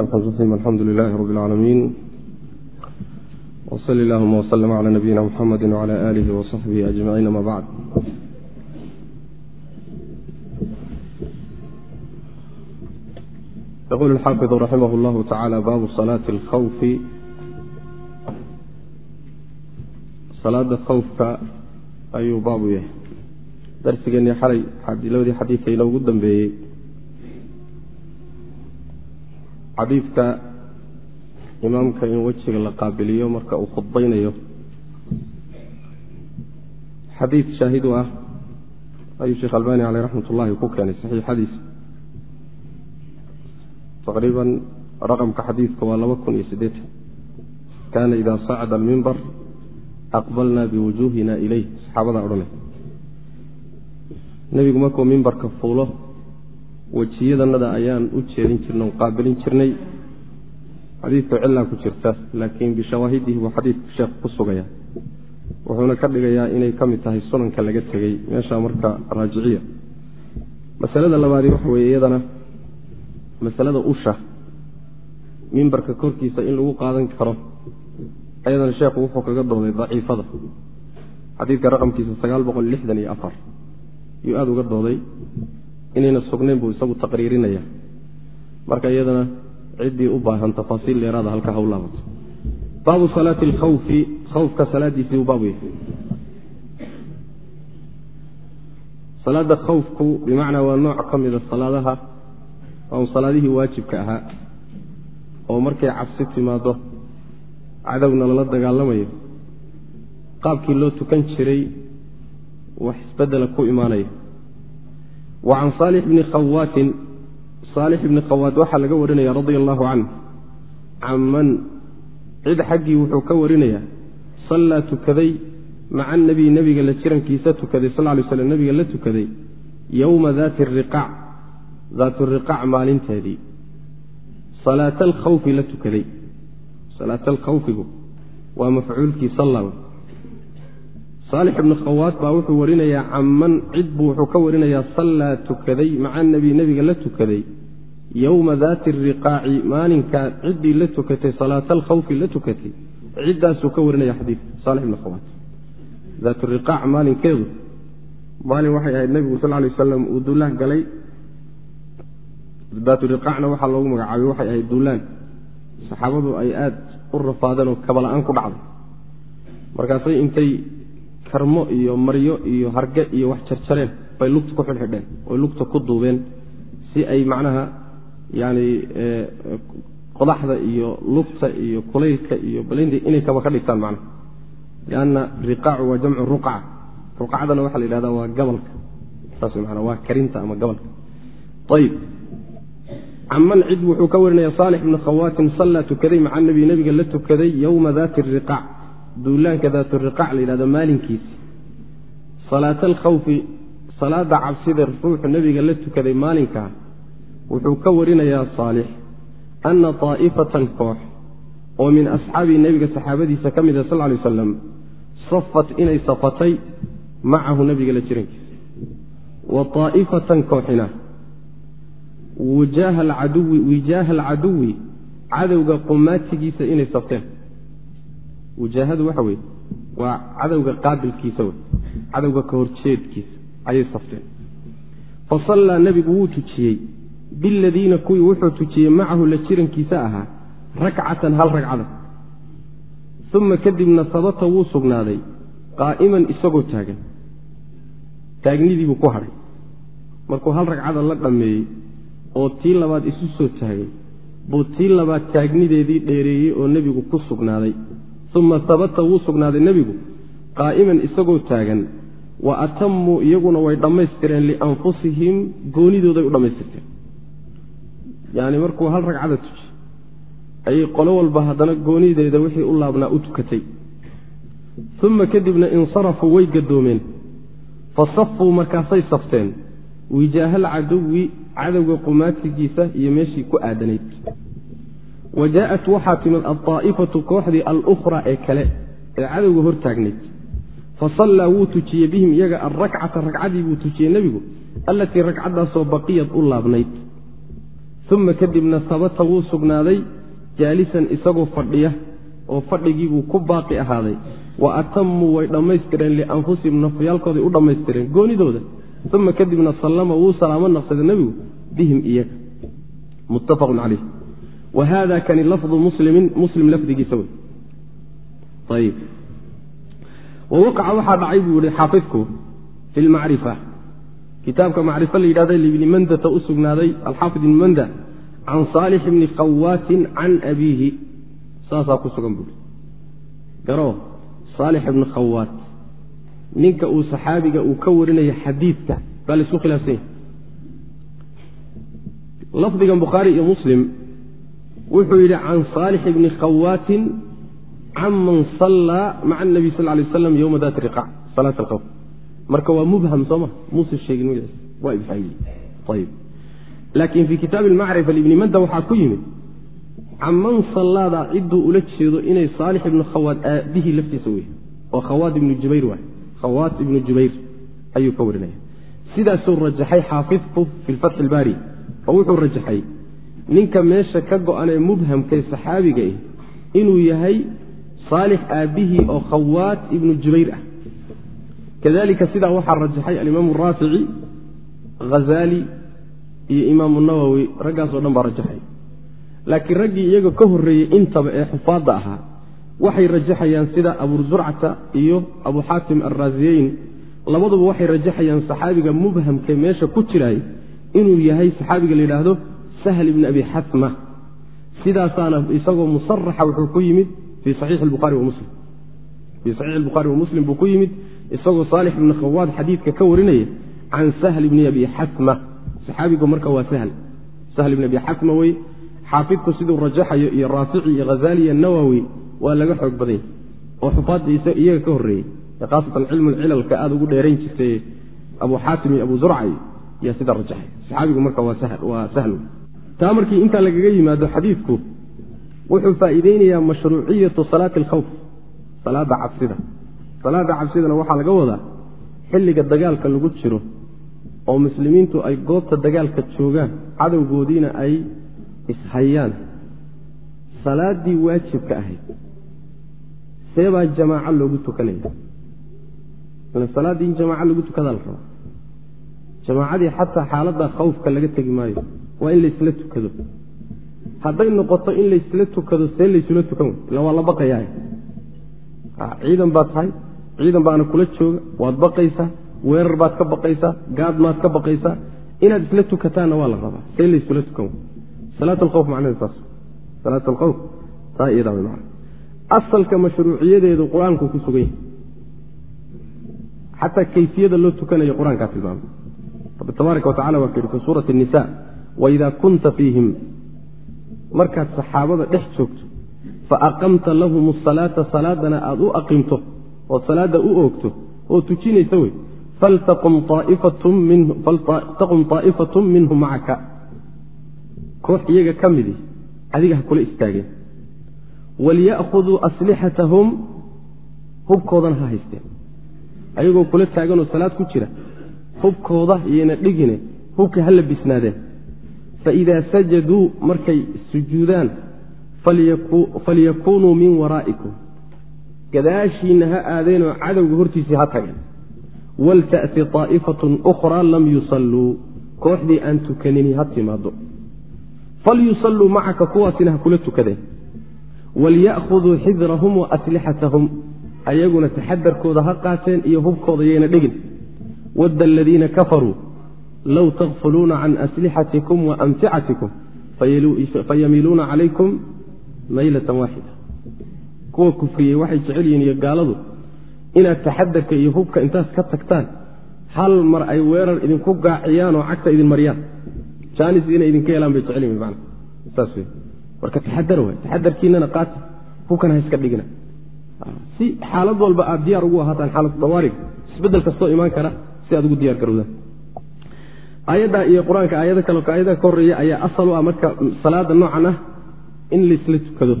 الرحمن الرحيم الحمد لله رب العالمين وصل اللهم وسلم على نبينا محمد وعلى آله وصحبه أجمعين ما بعد يقول الحافظ رحمه الله تعالى باب صلاة الخوف صلاة خوفka ayuu baabu yahay darsigeennii xalay labadii xadiidka inoogu dambeeyey xadiidka imaamka in wejiga la qaabiliyo marka uu khudbaynayo. Xadiid shaahid u ah ayuu sheekh albani caleyh raxmat ullahi ku keenay saxiixadiisa. Taqriiban raqamka xadiidka waa laba kun iyo siddeetan kaana ida sacda almimbar aqbalna biwujuuhina ilayh saxaabadaa odhanay. Nebigu markuu mimbarka fuulo wejiyadanada ayaan u jeedin jirnay o qaabilin jirnay. Xadiidku cilaa ku jirta laakiin bishawaahidihi buu xadiidku sheekh ku sugaya wuxuuna ka dhigayaa inay ka mid tahay sunanka laga tegey meesha marka raajiciya masalada labaadi waxa weeye iyadana masalada usha mimbarka korkiisa in lagu qaadan karo ayadana sheekhu wuxuu kaga dooday daciifada. Xadiidka raqamkiisa sagaal boqol lixdan iyo afar. Yuu aada uga dooday inayna sugnayn buu isagu taqriirinaya. Marka iyadana ciddii u baahan tafaasiil dheeraada halka ha u laabato baabu salaati alkhawfi khawfka salaadiisii uu baabu yahay. Salaada khawfku bimacnaa waa nooc ka mida salaadaha waa salaadihii waajibka ahaa oo markay cabsi timaado cadowna lala dagaalamayo qaabkii loo tukan jiray wax isbedela ku imaanaya wa can saalix bni khawaatin saalix ibni khawaat waxaa laga warinaya radia allahu canh can man cid xaggii wuxuu ka warinayaa sallaa tukaday maca anabiy nebiga la jirankiisa tukaday sal lay slam nebiga la tukaday yowma daati riqaac daatu riqaac maalinteedii. Salaata alkhawfi la tukaday. Salaata alkhawfigu waa mafcuulkii salla saalix ibni khawaat baa wuxuu warinayaa canman cid buu wuxuu ka warinayaa sallaa tukaday maca nabiy nebiga la tukaday. Yowma daati riqaaci maalinkaa ciddii la tukatay salaata alkhawfi la tukatay. Ciddaasuu ka warinaya xadiidka saalix ibni khawaat daat riqaac maalinkeedu maalin waxay ahayd nebigu sal lay wasalam uu duulaan galay. Daatu riqaacna waxaa loogu magacaabay waxay ahayd duulaan. Saxaabadu ay aada u rafaadeen oo kabala-aan ku dhacday. Markaasay intay karmo iyo maryo iyo harge iyo wax jarjareen bay lugta ku xidhxidheen oy lugta ku duubeen si ay macnaha yani qodaxda iyo lugta iyo kulaylka iyo balindi inay kaba ka dhigtaan macnaha. Lianna riqaacu waa jamcu ruqca ruqacdana waxaa la yidhahdaa waa gabalka. Saas maana waa karinta ama gabalka. Ayib caman cid wuxuu ka warinaya saalix bni khawaatin sallaa tukaday maca nabi nebiga la tukaday yowma daati riqaac duulaanka daatu riqaac la yidhahdo maalinkiisi salaata alkhawfi salaada cabsida ruuxu nebiga la tukaday maalinkaa wuxuu ka warinayaa saalix anna taa'ifatan koox oo min asxaabii nebiga saxaabadiisa ka mida sal lay wasalam safat inay safatay macahu nebiga la jirankiisa. Wa taa'ifatan kooxina wijaaha alcaduwi cadowga qumaatigiisa inay safteen wujaahadu waxa weye waa cadowga qaabilkiisa wey cadowga ka horjeedkiisa ayay safteen. Fa sallaa nebigu wuu tujiyey. Biladiina kuwii wuxuu tujiyey macahu la jirankiisa ahaa rakcatan hal ragcada uma kadibna sabata wuu sugnaaday qaa'iman isagoo taagan. Taagnidiibuu ku hadhay markuu hal ragcada la dhammeeyey oo tii labaad isu soo taagay buu tii labaad taagnideedii dheereeyey oo nebigu ku sugnaaday uma habata wuu sugnaaday nebigu qaa'iman isagoo taagan. Wa atamuu iyaguna way dhammaystireen lianfusihim goonidooday u dhammaystirteen. Yacni markuu hal ragcada tuji ayay qolo walba haddana goonideeda wixii u laabnaa u tukatay. Uma kadibna insarafuu way gadoomeen. Fa safuu markaasay safteen. Wijaahal caduwi cadowga qumaatigiisa iyo meeshii ku aadanayd wa jaaءat waxaa timid alطaa'ifatu kooxdii alukhraa ee kale ee cadowga hor taagnayd fasallaa wuu tujiyey bihim iyaga alrakcata ragcadii buu tujiyey nebigu allatii ragcaddaasoo baqiyad u laabnayd uma kadibna sabata wuu sugnaaday jaalisan isagoo fadhiya oo fadhigiibuu ku baaqi ahaaday wa atamuu way dhammaystireen lianfusihim nafyaalkooday u dhammaystireen goonidooda uma kadibna sallama wuu salaamo naqsaday nebigu bihim iyaga muttafaqun caleyh wa hada kani lafdu muslimin muslim lafdigiisa wey ayib wawaqaca waxaa dhacay buu yihi xaafidku fi lmacrifa kitaabka macrifo la yidhahda libni mandata u sugnaaday alxaafid ibni manda can saalix bni khawaatin can abiihi saasaa ku sugan buui garo saalix ibni khawaat ninka uu saxaabiga uu ka warinaya xadiidka baa la isku khilaafsan yahy lafdigan bukhaari iyo muslim wuxuu yidhi can saalix bni khawaatin can man sallaa maca anabi sal lay waslam yowma daati riqac salaat alkhawf marka waa mubham sooma muusa sheegin magaciisa waa ibxaayey ayib laakiin fii kitaabi almacrifa libni manda waxaa ku yimid caman sallaada cidduu ula jeedo inay saalix ibnu khawaad aabihii laftiisa wey oo khawaad ibnu jubayr waay. Khawaad ibnu jubayr ayuu ka warinaya. Sidaasuu rajaxay xaafidku fi lfatxi ilbaari oo wuxuu rajaxay ninka meesha ka go-anee mubhamkae saxaabiga ah inuu yahay saalix aabbihii oo khawaad ibnu jubayr ah. Kadalika sidaa waxaa rajaxay alimaamu raafici hazaali iyo imaamu nawowi raggaas dhan baa rajaxay. Laakiin raggii iyaga ka horreeyey intaba ee xufaadda ahaa waxay rajaxayaan sida abu zurcata iyo abu xaatim alraasiyeyn labaduba waxay rajaxayaan saxaabiga mubhamkee meesha ku jiraay inuu yahay saxaabiga la yidhaahdo sahl ibni abi xasma sidaasaana isagoo musaraxa wuxuu ku yimid fii saxiixi buhaari wa muslim. Fii saxiixi albukhaari wa muslim buu ku yimid isagoo saalix ibni khawaad xadiidka ka warinaya can sahl ibni abi xasma saxaabigu marka waa sahl. Sahl ibni abi xasma wey xaafidku siduu rajaxayo iyo raafici iyo hazaali iyo nawowi waa laga xoog badanya oo xufaadda iyaga ka horreeyey ee khaasatan cilmulcilalka aada ugu dheerayn jirtay abu xaatim iyo abu zurca yaa sidaa rajaxay. Saxaabigu marka waa sahl taa markii intaa lagaga yimaado xadiidku wuxuu faa'iideynayaa mashruuciyatu salaati alkhawf salaada cabsida. Salaada cabsidana waxaa laga wadaa xilliga dagaalka lagu jiro oo muslimiintu ay goobta dagaalka joogaan cadowgoodiina ay ishayaan. Salaaddii waajibka ahayd seebaa jamaaco loogu tukanaya. Ila salaaddii in jamaaco lagu tukadaa la rabaa jamaacadii xataa xaaladda khawfka laga tegi maayo waa in laysla tukado. Hadday noqoto in laysla tukado see laysula tukan ila waa la baqayaa ciidan baad tahay. Ciidan baana kula jooga. Waad baqaysaa. Weerar baad ka baqaysaa. Gaad maad ka baqaysaa. Inaad isla tukataanna waa la rabaa. See laysula tukan asalka mashruuciyadeedu qur'aanku ku sugan yahay. Xataa kayfiyada loo tukanayo qur'aankaa tilmaamay tabaaraka watacala waa yidhi fii suurati nisa waidaa kunta fiihim. Markaad saxaabada dhex joogto faaqamta lahum asalaata salaadana aad u aqimto ood salaada u oogto oo tujinaysa wey faltaqum aa'ifatun minhum macaka koox iyaga ka midi adiga ha kula istaageen walyakhuduu aslixatahum hubkoodana ha haysteen. Ayagoo kula taaganoo salaad ku jira hubkooda iyayna dhigine hubka ha la bisnaadeen. Faidaa sajaduu markay sujuudaan falyakuunuu min waraa'ikum. Gadaashiinna ha aadeenoo cadowga hortiisii ha tageen. Walta'ti طaa'ifatun ukhraa lam yusalluu. Kooxdii aan tukanini ha timaado falyusalluu macaka kuwaasina ha kula tukadeen. Walya'khuduu xidrahum wa aslixatahum. Ayaguna taxadarkooda ha qaateen iyo hubkooda yayna dhegin wadda aladiina kafaruu low takfuluuna can aslixatikum wa amticatikum fayamiiluuna calaykum maylatan waaxida kuwa kufriyey waxay jecel yihiin iyo gaaladu inaad taxadarka iyo hubka intaas ka tagtaan hal mar ay weerar idinku gaaciyaan oo cagta idin mariyaan jaanis inay idinka helaan bay jecel yihiin man saas wey marka taxadar waay taxadarkiinana qaata hubkana ha iska dhigina si xaalad walba aad diyaar ugu ahaataan xaalad dawaarig isbeddel kastoo imaan kara si aad ugu diyaar garowdaan aayaddaa iyo qur'aanka aayado kale aayadaha ka horreeya ayaa asal u ah marka salaada noocan ah in laysla tukado.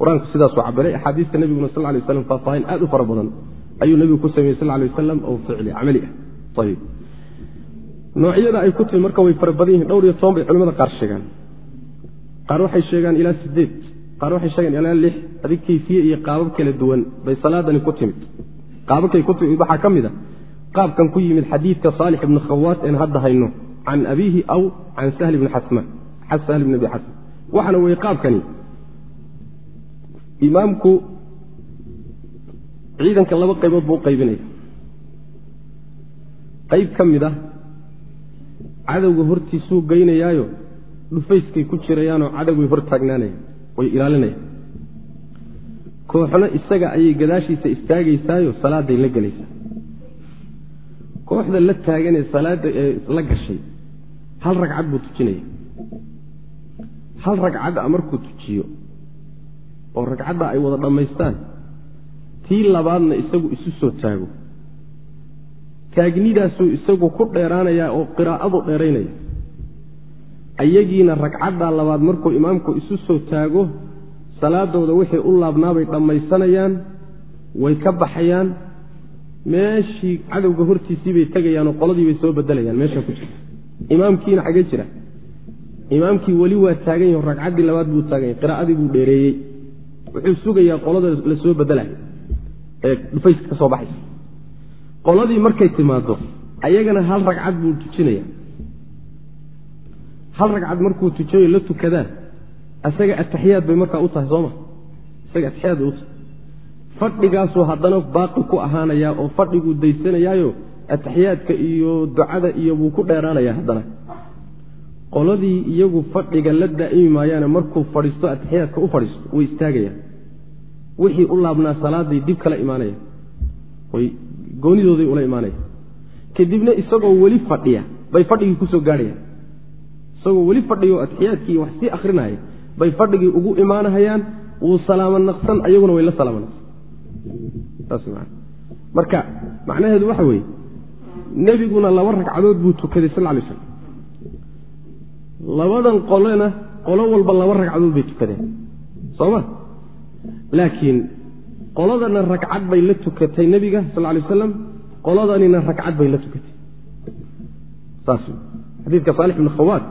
Qur'aanku sidaasuu cabiray axaadiista nebiguna sal lay waslam faahfaahin aad u fara badan ayuu nebigu ku sameeyey sal lay wasalam oo ficli camali ah. Ayib noocyada ay ku timi marka way fara badan yihiin dhowr iyo toban bay culimada qaar sheegaan. Qaar waxay sheegaan ilaa sideed qaar waxay sheegaan ilaa lix adig kayfiye iyo qaabab kala duwan bay salaadani ku timid. Qaababkay ku timid waxaa ka mid a qaabkan ku yimid xadiidka saalix ibni khawaat een hadda hayno can abiihi aw can sahl bni xasmaan sahl bn abi xasan waxaana weye qaabkani imaamku ciidanka laba qaybood buu u qaybinaya qayb ka mid ah cadowga hortiisuu geynayaayo dhufayskay ku jirayaanoo cadowgay hor taagnaanayaan way ilaalinayaan. Kooxna isaga ayay gadaashiisa istaagaysaayo salaaday la gelaysaa kooxda la taaganee salaada ee la gashay hal ragcad buu tujinaya. Hal ragcadda markuu tujiyo oo ragcadda ay wada dhammaystaan tii labaadna isagu isu soo taago. Taagnidaasuu isagu ku dheeraanayaa oo qiraa'adu dheeraynaya. Ayagiina ragcaddaa labaad markuu imaamku isu soo taago salaadooda wixii u laabnaabay dhammaysanayaan way ka baxayaan meeshii cadowga hortiisii bay tegayaan oo qoladii bay soo bedelayaan meesha ku jirta imaamkiina xagee jira. Imaamkii weli waa taagan yaho ragcaddii labaad buu taagan yahy qiraa'adii buu dheereeyey. Wuxuu sugayaa qolada la soo bedelayo ee dhufayska ka soo baxaysa. Qoladii markay timaado ayagana hal ragcad buu tujinaya hal ragcad markuu tujiyo la tukadaan. Isaga ataxiyaad bay markaa u tahay sooma isaga ataxiyaad bay u tahay fadhigaasuu haddana baaqi ku ahaanayaa oo fadhiguu daysanayaayo ataxiyaadka iyo ducada iyo buu ku dheeraanayaa haddana. Qoladii iyagu fadhiga la daa'imi maayaane markuu fadhiisto ataxiyaadka u fadhiisto way istaagayaan wixii u laabnaa salaaday dib kala imaanayaan way goonidooday ula imaanayaan kadibna isagoo weli fadhiya bay fadhigii ku soo gaadhayaan. Isagoo weli fadhiyo atixiyaadkii wax sii akrinaya bay fadhigii ugu imaanahayaan wuu salaamo naqsan ayaguna way la salaamo naqsan marka macnaheedu waxa weeye nebiguna laba ragcadood buu tukaday sal lay slam labadan qolena qolo walba laba ragcadood bay tukadeen. Sooma laakiin qoladana ragcad bay la tukatay nebiga sal lay wasalam qoladanina ragcad bay la tukatay. Saas xadiidka saalix ibn khawaad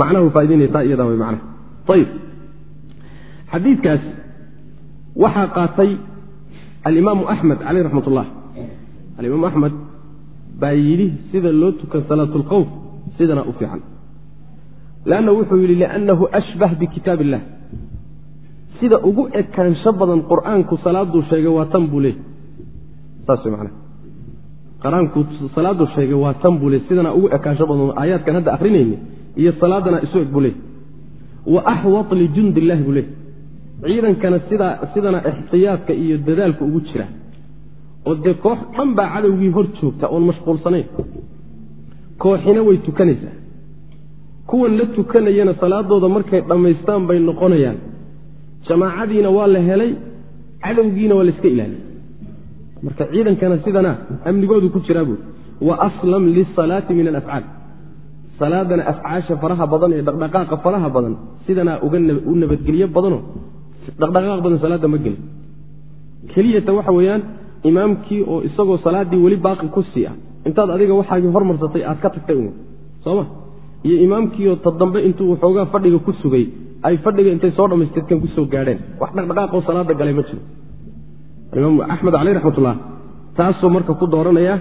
macnahu faa'idaynaysaa iyadaa way macnaha. Ayib xadiidkaas waxaa qaatay alimaamu axmed caleyh raxmat ullah alimaamu axmed baa yidhi sida loo tukan salaatulkhawf sidana u fiican. Lanna wuxuu yidhi liannahu ashbah bikitaab illah sida ugu ekaansho badan qur'aanku salaaduu sheegay waa tan buu leey saas macnaha. Qur'aanku salaaduu sheegay waa tan buu leey sidana ugu ekaansho badan aayaadkan hadda akrinayni iyo salaadana isu eg buu leey wa axwat lijundi illahi buu leey ciidankana sidaa sidana ixtiyaadka iyo dadaalka ugu jira. oo dee koox dhan baa cadowgii hor joogta oon mashquulsanayn. kooxina way tukanaysaa. kuwan la tukanayana salaadooda markay dhammaystaan bay noqonayaan. jamaacadiina waa la helay cadowgiina waa la iska ilaaliyay marka ciidankana sidana amnigoodu ku jiraa buuri wa aslam lisalaati min alafcaal. salaadana afcaasha faraha badan ee dhaqdhaqaaqa faraha badan sidanaa u nabadgelyo badano dhaqdhaqaaq badan salaadda ma gelin. Keliyata waxa weeyaan imaamkii oo isagoo salaaddii weli baaqi ku sii ah intaad adiga waxaagii hormarsatay aad ka tagtay un sooma iyo imaamkiioo ta dambe intuu waxoogaa fadhiga ku sugay ay fadhiga intay soo dhammaystirkan ku soo gaadheen. Wax dhaqdhaqaaqoo salaada galay ma jiro. Imaam axmed caleyh raxmatullah taasuu marka ku dooranaya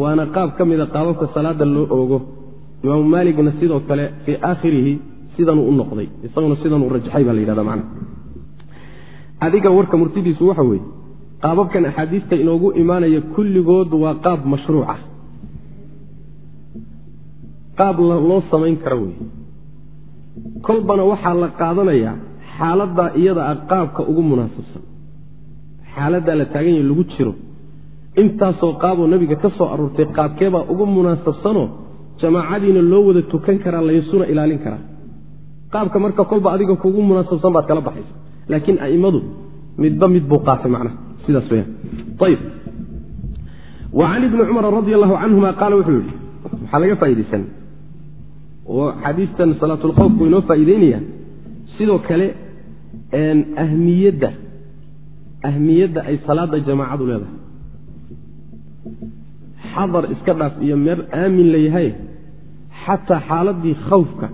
waana qaab ka mida qaababka salaada loo oogo. Imaamu maaligna sidoo kale fii aakhirihi sidanuu u noqday isaguna sidanuu rajaxay baa la yidhahda macna adiga warka murtidiisu waxa weeye qaababkan axaadiista inoogu imaanaya kulligood waa qaab mashruuca qaab loo samayn karo wey kolbana waxaa la qaadanayaa xaaladdaa iyada ah qaabka ugu munaasabsan. Xaaladdaa la taagan yahe lagu jiro. Intaasoo qaaboo nebiga ka soo aroortay qaabkeebaa ugu munaasabsanoo jamaacadiina loo wada tukan karaa laysuna ilaalin karaa. Qaabka marka kolba adiga kugu munaasabsan baad kala baxaysa laakiin a'immadu midba mid buu qaatay macnaha sidaas wa can ibni cumar radi allahu canhuma qaala wuxuu yidhi waxaa laga faa'idaysan oo xadiistan salaatulkhawfku inoo faa'iideynaya sidoo kale ahmiyadda ahmiyadda ay salaada jamaacadu leedahay. Xadar iska dhaaf iyo meer aamin la yahay xataa xaaladii khawfka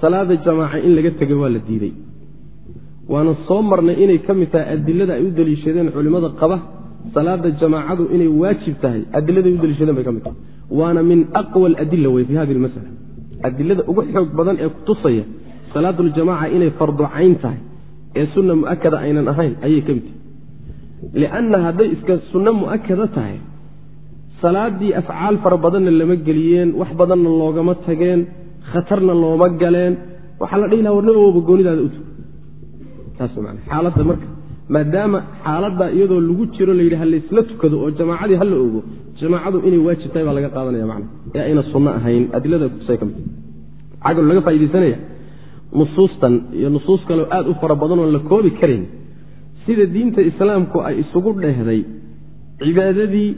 salaada jamaaca in laga tegay waa la diiday waana soo marnay inay ka mid tahay adilada ay u deliishadeen culimmada qaba salaada jamaacadu inay waajib tahay adiladay u deliishadeen bay ka mid tahay. Waana min aqwa aladila wey fi hadi lmasala adilada ugu xoog badan ee kutusaya salaatuljamaca inay fardu cayn tahay ee sunna mu'akada aynan ahayn ayay ka mid tahay. Lianna hadday iska sunno mu'akada tahay salaadii afcaal fara badanna lama geliyeen wax badanna loogama tageen khatarna looma galeen waxaa la dhihi laha warnabawba goonidaada utug xaaladda marka maadaama xaaladda iyadoo lagu jiro layidhi ha laysla tukado oo jamaacadii hala ogo jamaacadu inay waajib tahay baa laga qaadanaya man ee ayna sunno ahayn adilada kutusay ka mid laga faa'idaysanaya nusuustan iyo nusuus kaleo aad u fara badan oon la koobi karayn sida diinta islaamku ay isugu dhehday cibaadadii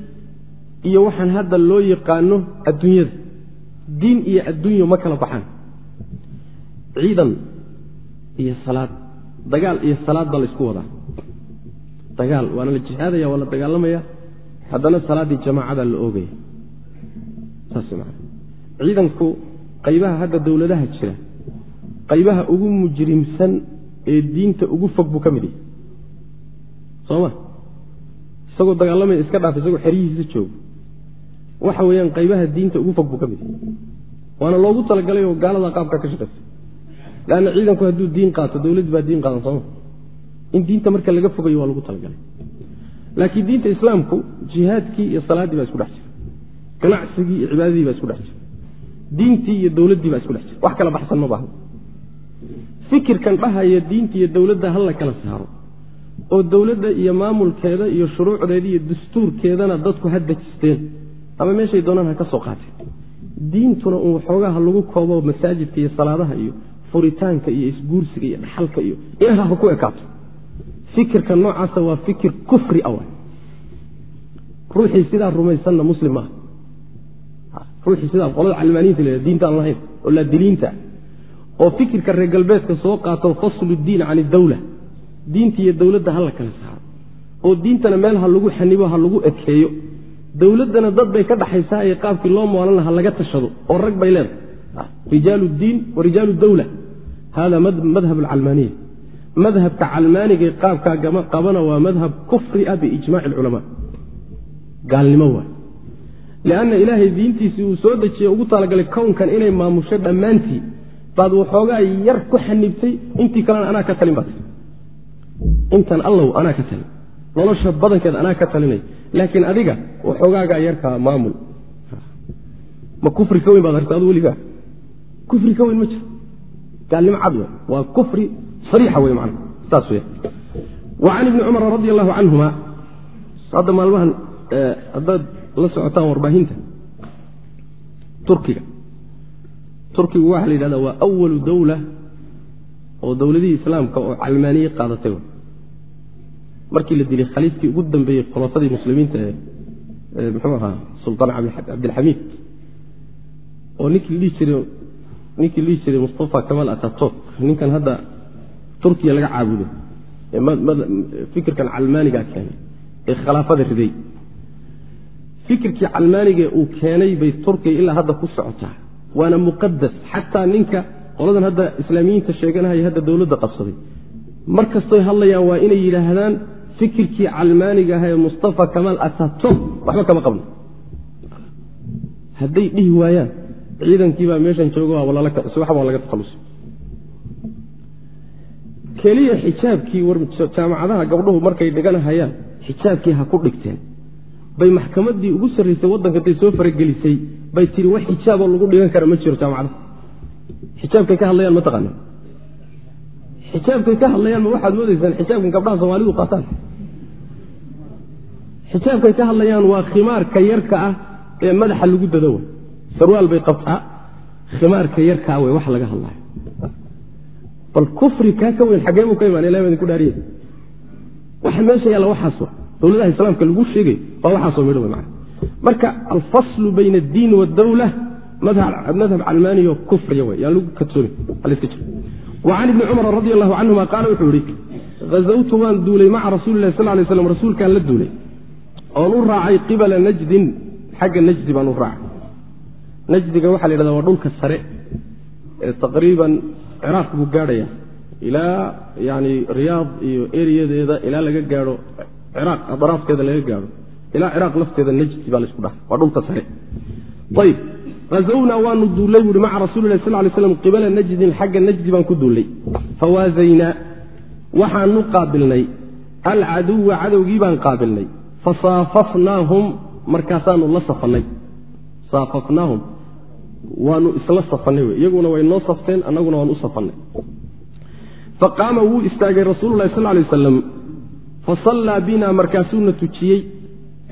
iyo waxaan hadda loo yaqaano adduunyada. Diin iyo adduunyo ma kala baxaan. Ciidan iyo salaad dagaal iyo salaad baa laysku wadaa. Dagaal waana la jihaadaya waa la dagaalamaya haddana salaaddii jamaacadaa la oogaya. Saas maa ciidanku qaybaha hadda dowladaha jira qaybaha ugu mujrimsan ee diinta ugu fog buu ka mid yahay. Soo ma? Isagoo dagaalamaya iska dhaaf isagoo xeryihiisa joogo waxa weeyaan qaybaha diinta ugu fog buu ka mid yahay. Waana loogu talagalay oo gaalada qaabkaa ka shaqaysa lanna ciidanku hadduu diin qaato dowladd baa diin qaadan sooma. In diinta marka laga fogayo waa lagu talagalay. Laakiin diinta islaamku jihaadkii iyo salaaddii baa isku dhex jira. Ganacsigii iyo cibaadadii baa isku dhex jira. Diintii iyo dowladdii baa isku dhex jira. Wax kala baxsan ma baahno fikirkan dhahaya diinta iyo dowladda ha la kala saaro. Oo dowladda iyo maamulkeeda iyo shuruucdeeda iyo dastuurkeedana dadku ha dejisteen. Ama meeshay doonaan ha ka soo qaateen. Diintuna un waxoogaa ha lagu koobo masaajidka iyo salaadaha iyo furitaanka iyo isguursiga iyo dhaxalka iyo inaha ha ku ekaato fikirka noocaasa waa fikir kufri a ruuxii sidaa rumaysanna muslim maaha. Ruuxii sidaa qolada calmaaniinta la diinta lahayn oo laadiliinta oo fikirka reer galbeedka soo qaato faslu diin can idawla diinta iyo dowladda ha la kala saaro. Oo diintana meel ha lagu xanibo ha lagu ekeeyo dowladdana dad bay ka dhaxaysaa ee qaabkii loo moolan laha laga tashado oo rag bay leedahay. Rijaalu diin wa rijaalu dawla hada madhab alcalmaaniya madhabka calmaaniga qaabkaa qabana waa madhab kufri ah biijmaci alculamaa gaalnimo waay lianna ilaahay diintiisii uu soo dejiye ugu talagalay kownkan inay maamusho dhammaantii baad waxoogaa yar ku xanibtay intii kalena anaa ka talin baad intan allow anaa ka talin nolosha badankeed anaa ka talinay laakiin adiga waxoogaagaa yarkaa maamul ma kufri ka weyn baad harta adu weligaa kufri ka weyn ma jiro gaalnimo cad we waa kufri sariixa wey man saas wey wa ibni cumara radi allahu canhuma hadda maalmahan haddaad la socotaan warbaahinta turkiga turkigu waxaa la yidhahda waa awalu dawla oo dowladihii islaamka oo calmaaniye qaadatay markii la dilay khaliifkii ugu dambeeyey khulafadii muslimiinta ee muxuu ahaa sultaan cabdilxamiid oo ninkii dhihi jiray ninkii dhihi jiray mustafa kamal ataturk ninkan hadda turkiya laga caabudo fikirkan calmaanigaa keenay ee khilaafada riday. Fikirkii calmaaniga uu keenay bay turkiya ilaa hadda ku socotaa. Waana muqadas xataa ninka qoladan hadda islaamiyiinta sheeganahaya hadda dowladda qabsaday. Mar kastoy hadlayaan waa inay yidhaahdaan fikirkii calmaaniga aha ee mustafa kamaal ataturk waxba kama qabno. Hadday dhihi waayaan ciidankiibaa meeshan jooga waxba laga takhalusay keliya xijaabkii jaamacadaha gabdhuhu markay dhiganahayaan xijaabkii ha ku dhigteen. Bay maxkamaddii ugu sarraysay waddanka intay soo faragelisay bay tihi wax xijaaboo lagu dhigan kara ma jiro jaamacadaha xijaabkay ka hadlayaan ma taqaana xijaabkay ka hadlayaan ma waxaad moodaysaan xijaabkan gabdhaha soomaalidu qaataan? Xijaabkay ka hadlayaan waa khimaarka yarka ah ee madaxa lagu dado way sarwaal bay qabtaa. Khimaarka yarkaa wey wax laga hadlayo bal kufri kaa ka weyn xaggee buu ka imaan ilahi baa idinku dhaariye. Waxa meesha yaalla waxaas wa dowladaha islaamka lagu sheegay waa waxaasoo midho wey macana marka alfaslu bayna addiin waadawla madhab calmaaniyo kufriya wey yaan lagu kadsoomi haliska jiro wa can ibni cumar radi allahu canhuma qaala wuxuu yihi hazawtu waan duulay maca rasuuli lahi sal lay slam rasuulkaan la duulay. Oon u raacay qibala najdin xagga najdi baan u raacay najdiga waxaa la yhahda waa dhulka sare taqriiban ciraaq buu gaadhaya. Ilaa yani riyaad iyo eriyadeeda ilaa laga gaadho ciraaq daraafkeeda laga gaadho. Ilaa ciraaq lafteeda najdi baa laysku dhaha waa dhulka sare. Ayb azawnaa waanu duullay buui maca rasuli lah sal lay slam qibala najdin xagga najdi baan ku duullay fawaazaynaa waxaanu qaabilnay. Alcaduwa cadowgii baan qaabilnay. Fasaafafnaahum markaasaanu la safanay saafafnaahum waanu isla safanay wey. Iyaguna way noo safteen annaguna waan u safannay. Faqaama wuu istaagay rasuululahi sal lay wasalam fasallaa bina markaasuuna tujiyey.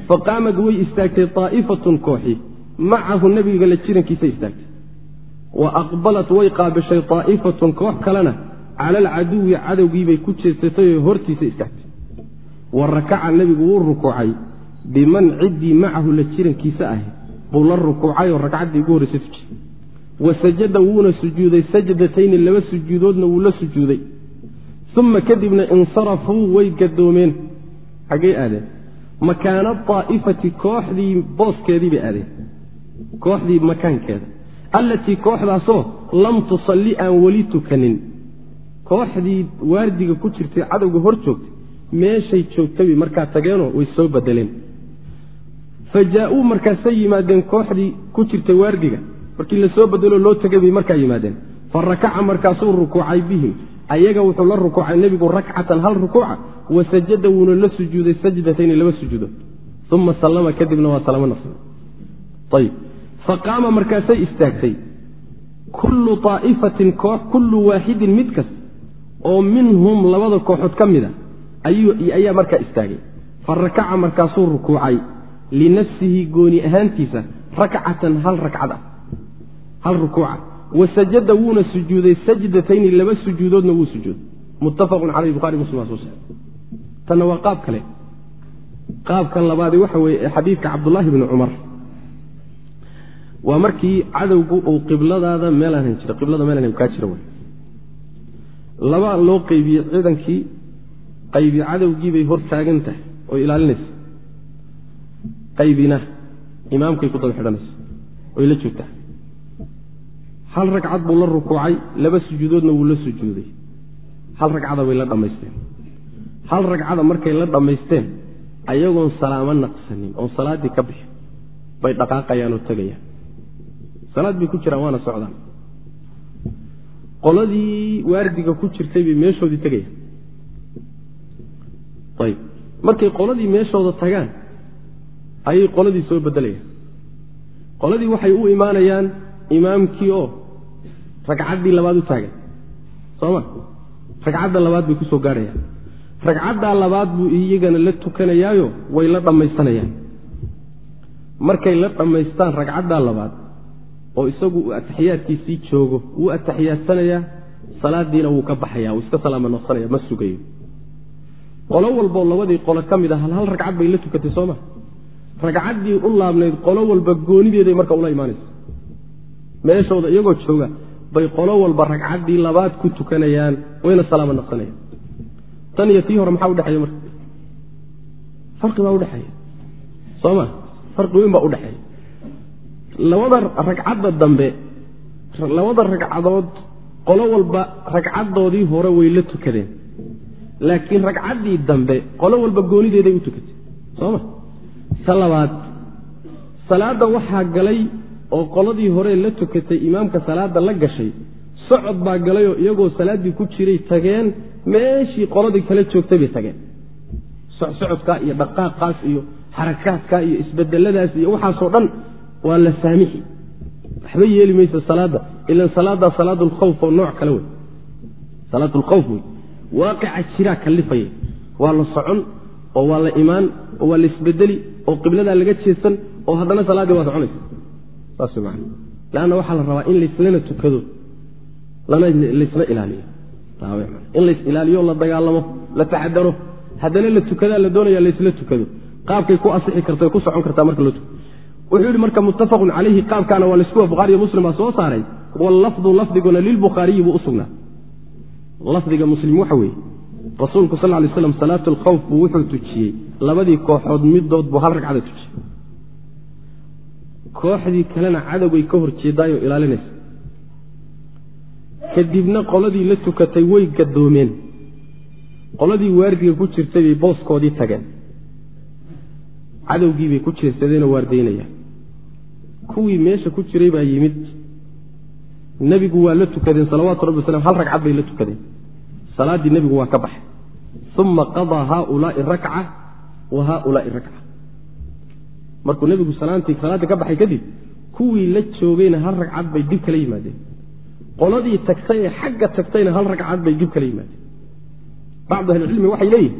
Faqaamad way istaagtay aa'ifatun kooxi macahu nebiga la jirankiisa istaagtay. Wa aqbalat way qaabishay aa'ifatun koox kalena cala alcaduwi cadowgiibay ku jeesatay oo hortiisa istaagtay. Wa rakaca nebigu wuu rukuucay biman ciddii macahu la jirankiisa ahi buu la rukuucay oo ragcaddii ugu horreysa tujiyey wa sajada wuuna sujuuday sajdatayni laba sujuudoodna wuu la sujuuday. Uma kadibna insarafuu way gadoomeen. Xaggay aadeen? Makaana aa'ifati kooxdii booskeedii bay aadeen. Kooxdii makaankeeda. Allatii kooxdaasoo lam tusalli aan weli tukanin. Kooxdii waardiga ku jirtay cadowga hor joogtay meeshay joogtaybay markaa tageenoo way soo bedeleen fa jaa-uu markaasay yimaadeen kooxdii ku jirtay waardiga. Markii la soo bedeloo loo tegay bay markaa yimaadeen. Fa rakaca markaasuu rukuucay bihim. Ayaga wuxuu la rukuucay nebigu rakcatan hal rukuuca wa sajada wuuna la sujuuday sajdatayni laba sujuudood. Uma sallama kadibna waa salamo nafsada ayib fa qaama markaasay istaagtay. Kullu aa'ifatin koox kullu waaxidin mid kasta oo minhum labada kooxood ka mid a ayaa markaa istaagay. Fa rakaca markaasuu rukuucay linafsihi gooni ahaantiisa rakcatan hal racad ah hal rukuuca wa sajada wuuna sujuuday sajdatayni laba sujuudoodna wuu sujuuday. Muttafaqun caleyh buhari muslim waa soo saar tanna waa qaab kale. Qaabkan labaadi waxa weeye ee xadiidka cabdullaahi bni cumar. Waa markii cadowgu uu qibladaada meelaan jiro qiblada meelaan kaa jira wey laba loo qeybiyey ciidankii qaybi cadowgiibay hor taagan tahay oo ilaalinaysa qaybina imaamkay ku daba xidhanaysa oy la joogtaa. Hal ragcad buu la rukuucay laba sujuudoodna wuu la sujuuday. Hal ragcada bay la dhammaysteen. Hal ragcada markay la dhammaysteen ayagoon salaamo naqsanin oon salaaddii ka bixin bay dhaqaaqayaan oo tegayaan. Salaad bay ku jiraan waana socdaan. Qoladii waardiga ku jirtay bay meeshoodii tegayaan. Ayib markay qoladii meeshooda tagaan ayay qoladii soo bedelayaan qoladii waxay u imaanayaan imaamkii oo ragcaddii labaad u taagan. Sooma ragcadda labaad bay ku soo gaadhayaan. Ragcaddaa labaad buu iyagana la tukanayaayo way la dhammaysanayaan. Markay la dhammaystaan ragcaddaa labaad oo isagu uu ataxiyaadkiisii joogo wuu ataxiyaadsanayaa salaadiina wuu ka baxaya wuu iska salaama noqsanaya ma sugayo. Qolo walboo labadii qolo ka mid a hal hal ragcad bay la tukatay sooma ragcaddii u laabnayd qolo walba goonideeday marka ula imaanaysa meeshooda iyagoo jooga bay qolo walba ragcaddii labaad ku tukanayaan wayna salaama naqsanayaan tan iyo tii hore maxaa udhexeeya marka? Farqi baa udhexeeya sooma farqi weyn baa udhexeeya labada ragcadda dambe labada ragcadood qolo walba ragcaddoodii hore way la tukadeen. Laakiin ragcaddii dambe qolo walba goonideeday u tukatay. Sooma ta labaad salaadda waxaa galay oo qoladii hore la tukatay imaamka salaada la gashay. Socod baa galayoo iyagoo salaaddii ku jiray tageen meeshii qoladii kala joogtay bay tageen socsocodkaa iyo dhaqaaqaas iyo xarakaadkaa iyo isbedeladaas iyo waxaasoo dhan waa la saamixi. Waxba yeeli maysa salaadda ilan salaaddaa salaad oo nooc kale wey. Lkhawf wey. Waaqica jiraa kallifaya waa la socon oo waa la imaan oo waa la isbedeli oo qibladaa laga jeesan oo haddana salaaddii waa soconaysa. Saas man leanna waxaa la rabaa in laislana tukado laysna ilaaliyo. In lays ilaaliyo la dagaalamo la taxadaro haddana la tukadaa la doonaya laysla tukado. Qaabkay ku asixi karta ku socon kartaa marka tuko wuxuu yihi marka muttafaqun calayhi qaabkaana waa la isku buhaariyo muslim baa soo saaray wallafdu lafdiguna lilbukhaariyi buu u sugnaa. Lafdiga muslim waxa weeye rasuulku sal lay slam salaatu alkhawf buu wuxuu tujiyey labadii kooxood midood buu hal ragcada tujiyey kooxdii kalena cadowgay ka hor jeedaayoo ilaalinaysa. Kadibna qoladii la tukatay way gadoomeen. Qoladii waardiga ku jirtay bay booskoodii tageen. Cadowgii bay ku jeesadeenoo waardaynayaan kuwii meesha ku jiray baa yimid. Nebigu waa la tukadeen salawaatu rabbi wasalam hal ragcad bay la tukadeen. Salaaddii nebigu waa ka baxay. Uma qadaa haaulaai rakca wa haaulaai rakca markuu nebigu salaantii salaaddii ka baxay kadib kuwii la joogayna hal ragcad bay dib kala yimaadeen. Qoladii tagtay ee xagga tagtayna hal ragcad bay dib kala yimaadeen. Bacdu ahlicilmi waxay leeyihiin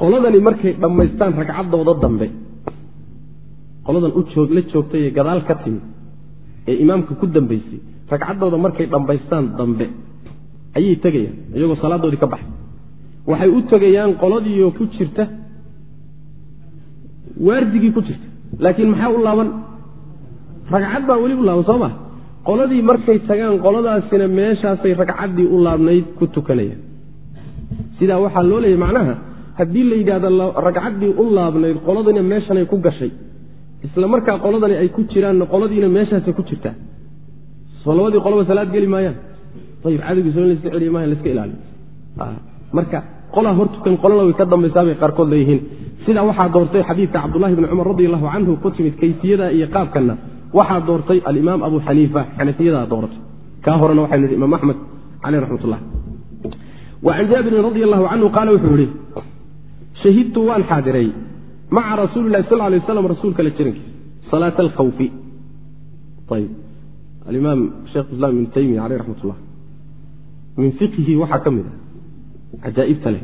qoladani markay dhammaystaan ragcaddooda dambe qoladan la joogtay ee gadaal ka timid ee imaamka ku dambaysay ragcaddooda markay dhammaystaan dambe ayay tegayaan iyagoo salaadoodii ka baxay waxay u tegayaan qoladiioo ku jirta. Waardigii ku jirta. Laakiin maxaa u laaban? Ragcad baa weli u laaban soo ma? Qoladii markay tagaan qoladaasina meeshaasay ragcaddii u laabnayd ku tukanayaan. Sidaa waxaa loo leeyahy macnaha haddii la yidhahdo ragcaddii u laabnayd qoladina meeshanay ku gashay isla markaa qoladani ay ku jiraanna qoladiina meeshaasay ku jirtaa. Soo qoloba salaad geli maayaan? Ayib cadowgiis in laska celiy maayan laska ilaaliyo. Marka qolaa hor tukan qolana way ka dambaysaabay qaarkood leeyihiin. Sidaa waxaa doortay xadiidka cabdulahi bni cumar radi allahu canhu ku timid kayfiyada iyo qaabkana waxaa doortay alimaam abu xaniifa xanafiyadaa dooratay. Kaa horena waxaynu nihi imaam axmed caleyh raxmat ullah wa can jaabirin radi allahu canhu qaala wuxuu yihi shahidtu waan xaadiray maca rasuuli lahi sal lay waslam rasuulka la jirankiisa salaat alkhawfi ayb alimaam sheekh islam ibnu taymiya caleyh raxmat ullah min fiqhi waxaa ka mid a cajaa'ibta leh.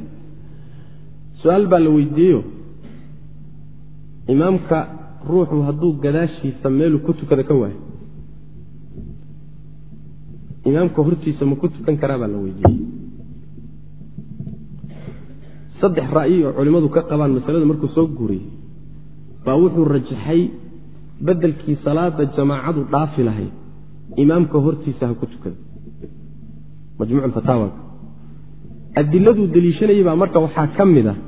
Su'aal baa la weydiiyeyo imaamka ruuxu hadduu gadaashiisa meeluu ku tukada ka waayo. Imaamka hortiisa ma ku tukan karaa baa la weydiiyey. Saddex ra'yi oo culimmadu ka qabaan masalada markuu soo guuriyey baa wuxuu rajaxay beddelkii salaada jamaacadu dhaafi lahayd. Imaamka hortiisa ha ku tukado. Majmuuc fataawaga adiladuu deliishanayay baa marka waxaa ka mid ah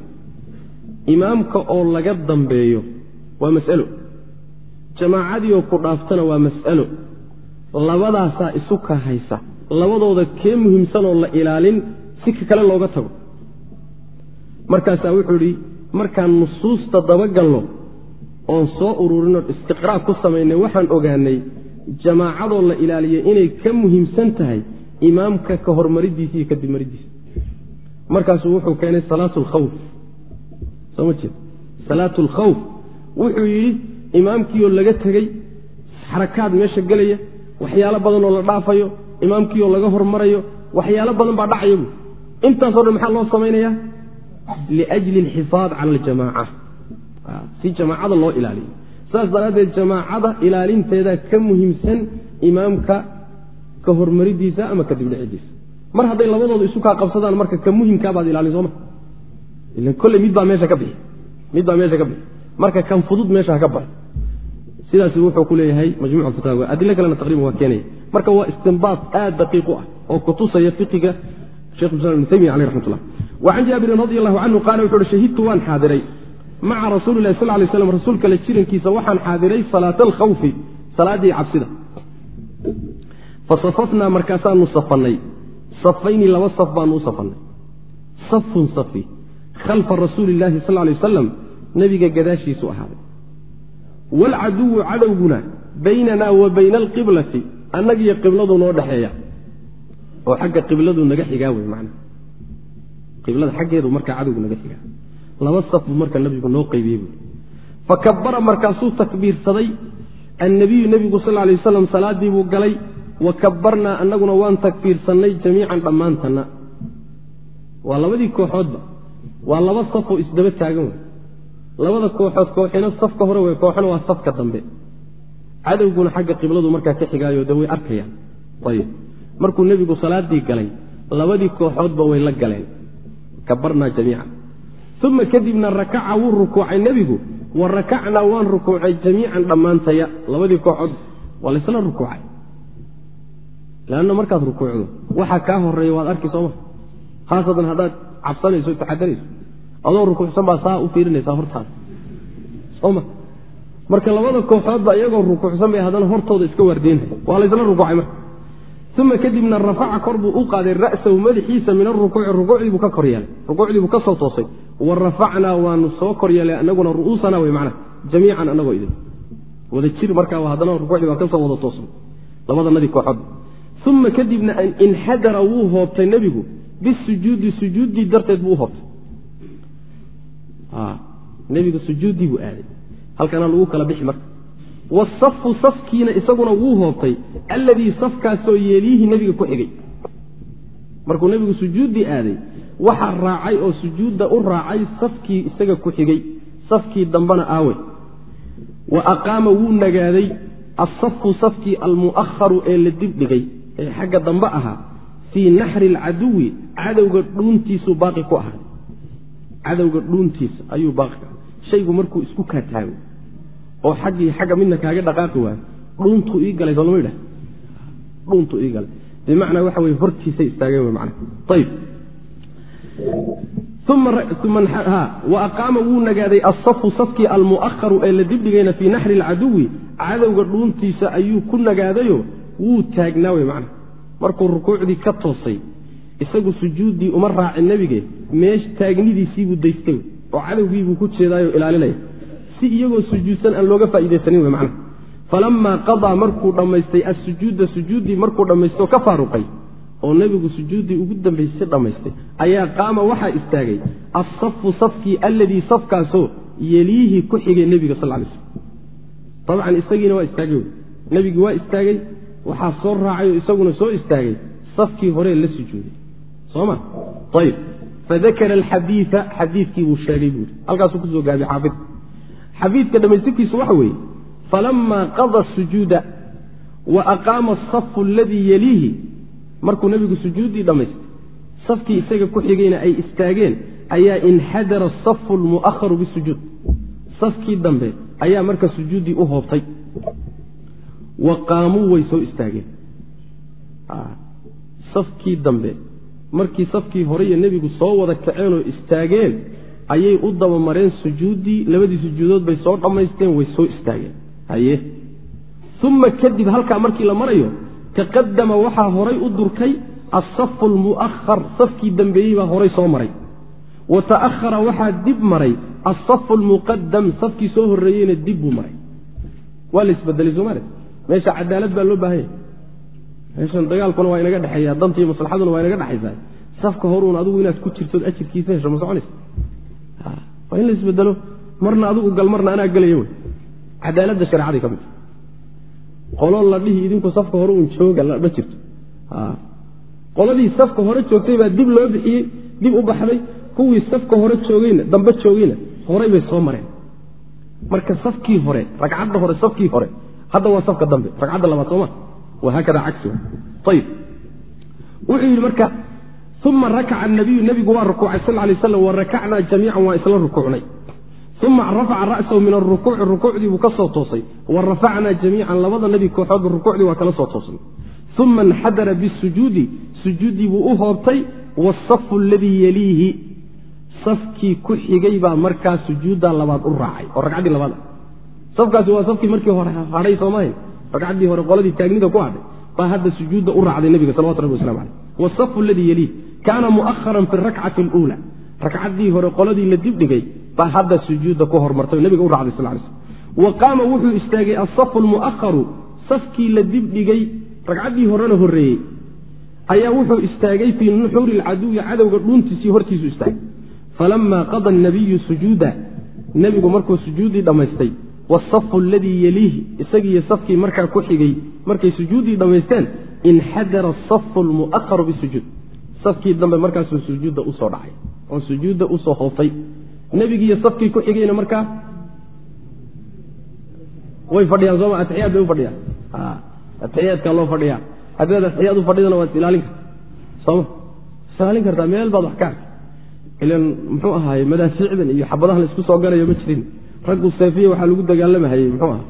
imaamka oo laga dambeeyo waa mas'alo. Jamaacadiioo ku dhaaftana waa mas'alo. Labadaasaa isu kahaysa labadooda kee muhiimsan oo la ilaalin si ka kale looga tago. Markaasaa wuxuu idhi markaan nusuusta dabagalno oon soo ururinoo istiqraa' ku samaynay waxaan ogaanay jamaacadoo la ilaaliyay inay ka muhiimsan tahay imaamka ka hormaridiisa iyo kadib maridiisa markaasuu wuxuu keenay salaatu alkhawf soo ma jeed salaatu alkhawf wuxuu yidhi imaamkiioo laga tegey xarakaad meesha gelaya waxyaalo badan oo la dhaafayo imaamkiioo laga hormarayo waxyaalo badan baa dhacaya buu. Intaasoo dhan maxaa loo samaynayaa? Liajli alxifaad cala aljamaaca. Si jamaacada loo ilaaliyo. Saas daraaddeed jamaacada ilaalinteeda ka muhiimsan imaamka ka hormaridiisa ama ka dibdhicidiisa mar hadday labadooda isu kaa qabsadaan marka ka muhimkaabaad ilaalin sooma ila kolley mid baa meesha ka bixi. Mid baa meesha ka bixi. Marka kan fudud meesha ha ka baxo sidaas wuxuu ku leeyahay majmuc fataawa adilo kalena taqriban waa keenaya. Marka waa istinbaat aad daqiiq ah oo kutusaya fiqiga shekh islam ibnu taymiya caleyh raxmatullah wa can jaabirin radi allahu canhu qaala wuxu uhi shahidtu waan xaadiray maca rasuuli lahi sal lay slam rasuulka la jirankiisa waxaan xaadiray salaata alkhawfi salaaddii cabsida. Fasafafnaa markaasaanu safannay safayni laba saf baanu u safannay. Safun safi. Khalfa rasuuli illaahi sal lay wasalam nebiga gadaashiisu ahaaday. Waalcaduwu cadowguna baynanaa wa bayna alqiblati annagiyo qibladu noo dhexeeya oo xagga qibladu naga xigaa wey man qiblada xaggeedu markaa cadowgu naga xigaa. Laba saf buu marka nabigu noo qaybiyey buui fakabara markaasuu takbiirsaday. Annabiyu nebigu sal lay wasalam salaadii buu galay wa kabarnaa annaguna waan takbiirsannay jamiican dhammaantanna waa labadii kooxoodba waa laba safoo isdaba taagan wey. Labada kooxood kooxina safka hore wey kooxna waa safka dambe. Cadowguna xagga qibladu markaa ka xigaayo de way arkayaan. Ayib. Markuu nebigu salaadii galay labadii kooxoodba way la galeen. Kabarnaa jamiican. Uma kadibna rakaca wuu rukuucay nebigu wa rakacnaa waan rukuucay jamiican dhammaantaya. Labadii kooxood waa laysla rukuucay leanna markaad rukuucdo waxa kaa horreeya waad arki sooma khaasatan haddaad cabsanayso taxadarayso adoo rukuucsan baa saa u fiirinaysaa hortaada soma marka labada kooxoodba iyagoo rukuucsan bay haddana hortooda iska waardeynay waa laysla rukuucay marka uma kadibna rafaca kor buu u qaaday ra'sahu madaxiisa min arukuuci rukuucdiibuu ka kor yeelay rukuucdiibuu ka soo toosay wa rafacnaa waanu soo kor yeelay anaguna ru'uusana wey macna jamiican anagoo idin wada jir markaa haddana rukuucdii baa ka soo wada toosay labadanadii kooxood uma kadibna inxadara wuu hoobtay nebigu. Bisujuudi sujuuddii darteed buu u hoobtay. Nebigu sujuuddii buu aaday. Halkana lagu kala bixi marka. Wasafu safkiina isaguna wuu hoobtay. Alladii safkaasoo yeeliihi nebiga ku xigay. Markuu nebigu sujuuddii aaday waxaa raacay oo sujuudda u raacay safkii isaga ku xigay. Safkii dambena aawey wa aqaama wuu nagaaday. Asafu safkii almu'aharu ee la dibdhigay ee xagga dambe ahaa fii naxri alcaduwi cadowga dhuuntiisuu baaqi ku ahaa. Cadowga dhuuntiisa ayuu baaqi ku shaygu markuu isku kaataago oo xaggii xagga midna kaaga dhaqaaqi waayo dhuuntuu ii galay soolama yidhah dhuuntuu ii galay. Bimacnaa waxa weye hortiisay istaageen w mana ayib wa aqaama wuu nagaaday asafu safkii almu'aharu ee la dibdhigayna fii naxri alcaduwi cadowga dhuuntiisa ayuu ku nagaadayo wuu taagnaa wey macna. Markuu rukuucdii ka toosay isagu sujuuddii uma raacin nebige meesh taagnidiisiibuu daystay oo cadowgiibuu ku jeedaayo ilaalinaya. Si iyagoo sujuudsan aan looga faa'iidaysanin wey macna. Falamaa qadaa markuu dhammaystay assujuuda sujuuddii markuu dhammaystoo ka faaruqay oo nebigu sujuuddii ugu dambaysay dhammaystay ayaa qaama waxaa istaagay asafu safkii alladii safkaasoo yeliihi ku xigay nebiga sal lay slm dabcan isagiina waa istaagay wey. Nebigii waa istaagay waxaa soo raacay oo isaguna soo istaagay safkii horee la sujuuday. Soo ma? Ayib fadakara alxadiia xadiidkii buu sheegay buuri halkaasuu ku soo gaabay xaafid. Xadiidka dhammaystirkiisu waxa weeye falamaa qada sujuuda wa aqaama asafu aladii yeliihi markuu nebigu sujuuddii dhammaystay safkii isaga ku xigayna ay istaageen ayaa inxadara asafu almu'aharu bisujuud safkii dambe ayaa marka sujuuddii u hoobtay wa qaamuu way soo istaageen. Safkii dambe markii safkii hore nebigu soo wada kaceenoo istaageen ayay u dabamareen sujuuddii labadii sujuudood bay soo dhammaysteen way soo istaageen. Haye. Uma kadib halkaa markii la marayo taqadama waxaa horay u durkay asafu almu'ahar safkii dambeeyey baa horay soo maray. Wa ta'ahara waxaa dib maray asafu almuqadam safkii soo horreeyeyna dib buu maray. Waa la isbedelay soomaalia meesha cadaalad baa loo baahan yahay. Meeshan dagaalkuna waa inaga dhexeeya dantii maslaxaduna waa inaga dhexaysaa safka horuun adigu inaad ku jirtood ajirkiisa hesho ma soconaysa waa in la isbedelo marna adigu gal marna anaa gelaya wey. Cadaaladda shareecaday ka mid. Qolo la dhihi idinku safka hore uun jooga ma jirto. Qoladii safka hore joogtay baa dib loo bixiyey dib u baxday. Kuwii safka hore joogeyna dambe joogeyna horay bay soo mareen. Marka safkii hore ragcadda hore safkii hore hadda waa safka dambe ragcadda labaad sooma wahaakada cagsi ayib wuxuu yidhi marka uma rakaca nabiyu nebigu waa rukuucay sal lay aslam wa rakacnaa jamiican waa isla rukuucnay. Uma rafaca ra'sahu min arukuuci rukuucdii buu ka soo toosay. Wa rafacnaa jamiican labada nebi kooxood rukuucdii waa kala soo toosnay uma inxadara bisujuudi sujuuddii buu u hoobtay waasafu aladii yeliihi safkii ku xigay baa markaa sujuudda labaad u raacay oo ragcaddii labaad ah safkaasi waa safkii markii hore hadhay soomaha ragcaddii hore qoladii taagnida ku hadhay baa hadda sujuudda u raacday nebiga salawatu rabbi waslamu caleyh waasafu aladii yeliihi kaana mu'aharan fi rakcati aluula ragcaddii hore qoladii la dibdhigay baa hadda sujuudda ku hormartay nebiga u racday sal lay slm wa qaama wuxuu istaagay asafu almu'aharu safkii la dibdhigay ragcaddii horena horreeyey ayaa wuxuu istaagay fii nuxuuri alcaduwi cadowga dhuuntiisii hortiisu istaagay. Falama qada anabiyu sujuuda. Nebigu markuu sujuuddii dhammaystay waasafu aladii yeliihi isagiiyo safkii markaa ku xigay markay sujuuddii dhammaysteen inxadara asafu almu'aharu bisujuud safkii dambe markaasuu sujuudda u soo dhacay oo sujuudda u soo hoobtay nebigiiyo safkii ku xigayna markaa way fadhiyaan sooma atixiyaad bay u fadhiyaan. Atixiyaadkaa loo fadhiyaa. Haddaad atixiyaad u fadhidana waad is ilaalin karta sooma is kartaa meel baad wax ka arka ilan muxuu ahaaye madaafiicdan iyo xabadahan la soo galayo ma jirin raggu seefiya waxaa lagu dagaalamahayey muxuu aha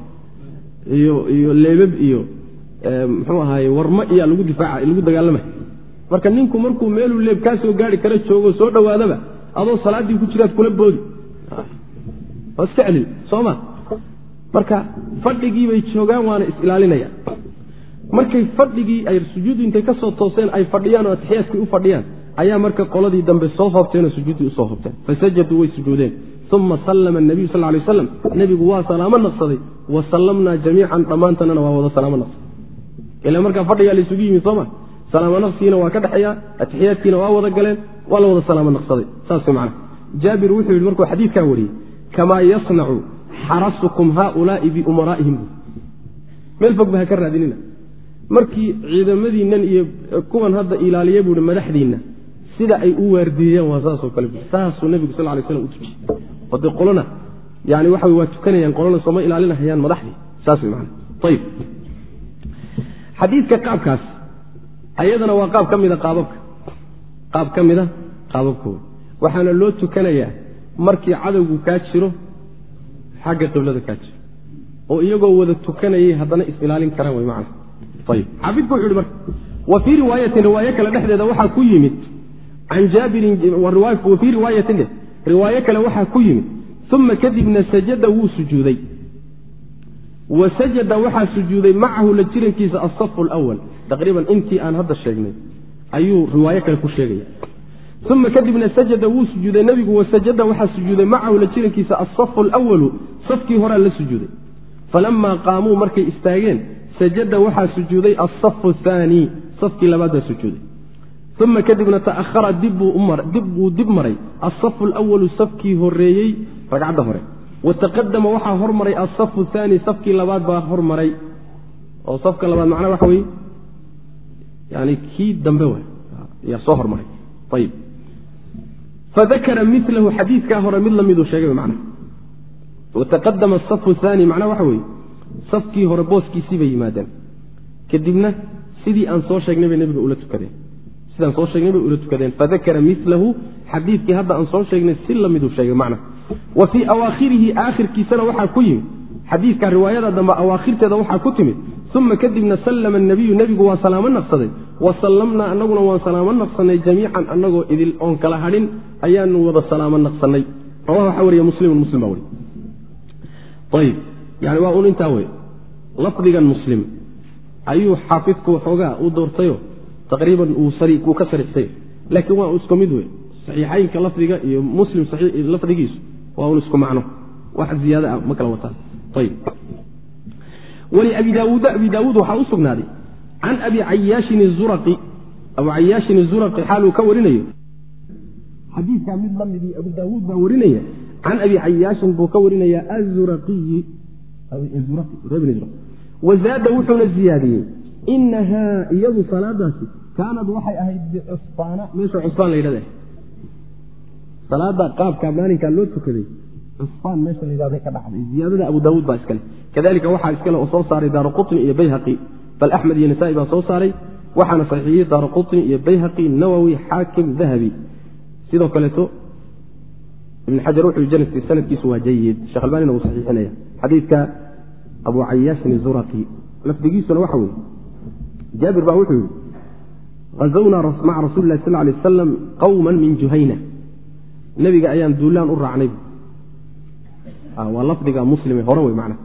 iyo iyo leebab iyo muxuu ahaaye warma iyaa lagu difaaca lagu dagaalamahaya marka ninku markuu meeluu leeb kaa soo gaari kara joogo soo dhowaadaba adoo salaaddii ku jiraad kula boodi. Waa iska celin soo ma? Marka fadhigii bay joogaan waana is ilaalinayaan. Markay fadhigii ay sujuuddu intay ka soo tooseen ay fadhiyaan oo atixiyaadkii u fadhiyaan ayaa marka qoladii dambe soo hoobteenoo sujuuddii u soo hoobteen. Fasajaduu way sujuudeen uma sallama nabiyu sal lay aslam nebigu waa salaamo naqsaday wa sallamnaa jamiican dhammaantanana waa wada salaamo naqsaday ila markaa fadhigaa laysugu yimid sooma salaamo naqsigiina waa ka dhexeeya atixiyaadkiina waa wada galeen waa la wada salaamo naqsaday saas man jaabir wuxuu yidhi markuu xadiidkaa wariyey kamaa yasnacu xarasukum haaulaai biumaraa'ihim meel fog ba ha ka raadinina markii ciidamadiinnan iyo kuwan hadda ilaaliya buuhi madaxdiinna sida ay u waardiiyeen waa saasoo kale saasuu nebigu sal lay slam u tujiyey dee qolona yani waxa waa tukanayaan qolona sooma ilaalinahayaan madaxdii. Saas man ayib xadiidka qaabkaas ayadana waa qaab ka mida qaababka. Qaab ka mida qaababkooda. Waxaana loo tukanayaa markii cadowgu kaa jiro xagga qiblada kaa jiro. Oo iyagoo wada tukanayay haddana is-ilaalin karaan way macna ayib xaafidku wuxu uhi marka wa fii riwaayatin riwaayo kale dhexdeeda waxaa ku yimid can jaabirin fii riwaayatin riwaayo kale waxaa ku yimid uma kadibna sajada wuu sujuuday. Wa sajada waxaa sujuuday macahu la jirankiisa asafu lwal taqriiban intii aan hadda sheegnay ayuu riwaayo kale ku sheegaya. Uma kadibna sajada wuu sujuuday. Nebigu wasajada waxaa sujuuday macahu la jirankiisa asafu lwalu safkii horaa la sujuuday. Falamaa qaamuu markay istaageen sajada waxaa sujuuday asafu haani safkii labaad baa sujuuday uma kadibna ta'ahara dib wuu dib maray. Asafu lwalu safkii horeeyey ragcadda hore. Wataqadama waxaa hormaray asafu haani safkii labaad baa hormaray oo safka labaad macnaa waxa weye yani kii dambe w yaa soo hormaray ayib fadakara milahu xadiidkaa hore mid lamiduu sheegay man wataqadama asafu haani macnaa waxa weeye safkii hore booskiisii bay yimaadeen. Kadibna sidii aan soo sheegnay bay nebiga ula tukadeen sidaan soo sheegnay bay ula tukadeen fadakara milahu xadiidkii hadda aan soo sheegnay si lamiduu sheegay macna. Wa fii awaakhirihi aakhirkiisana waxaa ku yimid xadiidka riwaayada dambe awaakhirteeda waxaa ku timid uma kadibna sallama nabiyu nebigu waa salaamo naqsaday wa sallamnaa annaguna waan salaamo naqsanay jamiican annagoo idil oon kala hadhin ayaanu wada salaamo naqsanay. Rawaha waxaa wariya muslimun muslim baa wariy ayib yani waa un intaa wey lafdigan muslim ayuu xaafidku waxoogaa u doortayo taqriiban uu ka sarixsay laakiin waa isku mid wey saxiixaynka lafdiga iyo muslim lafdigiisu waa un isku macno. Wax ziyaada ah ma kala wataan. Abi daawuud waxaa u sugnaaday can abi cayaashin izuraqi abu cayaashin izuraqi xaaluu ka warinayo. Xadiidkaa mid la abu daawuud baa warinaya can abi cayaashin buu ka warinaya azuraqiyi wazaada wuxuuna ziyaadiyey inahaa iyadu salaadaasi kaanad waxay ahayd bicusfaana meesha cusfaan la yidhahda salaada qaabka maalinkaa loo tukaday cusfaan meesha la yidhahda ka dhacday. Ziyaadada abu daawuud baa iskale kadalika waxaa iskale oo soo saaray daara qutni iyo bayhaqi bal axmed iyo nasa'i baa soo saaray waxaana saxiixiyey daara qutni iyo bayhaqi nawowi xaakim dahabi. Sidoo kaleeto ibn xajar wuxuu janadki sanadkiisu waa jayid albanina wuu saxiixinaya xadiidka abu cayaashin izuraqi lafdigiisuna waxa weeye jaabir baa wuxuu yihi hazawnaa maca rasuli lah sal lay wasalam qawma min juhayna. Nebiga ayaan duulaan u raacnay waa lafdiga muslime hore wey macna.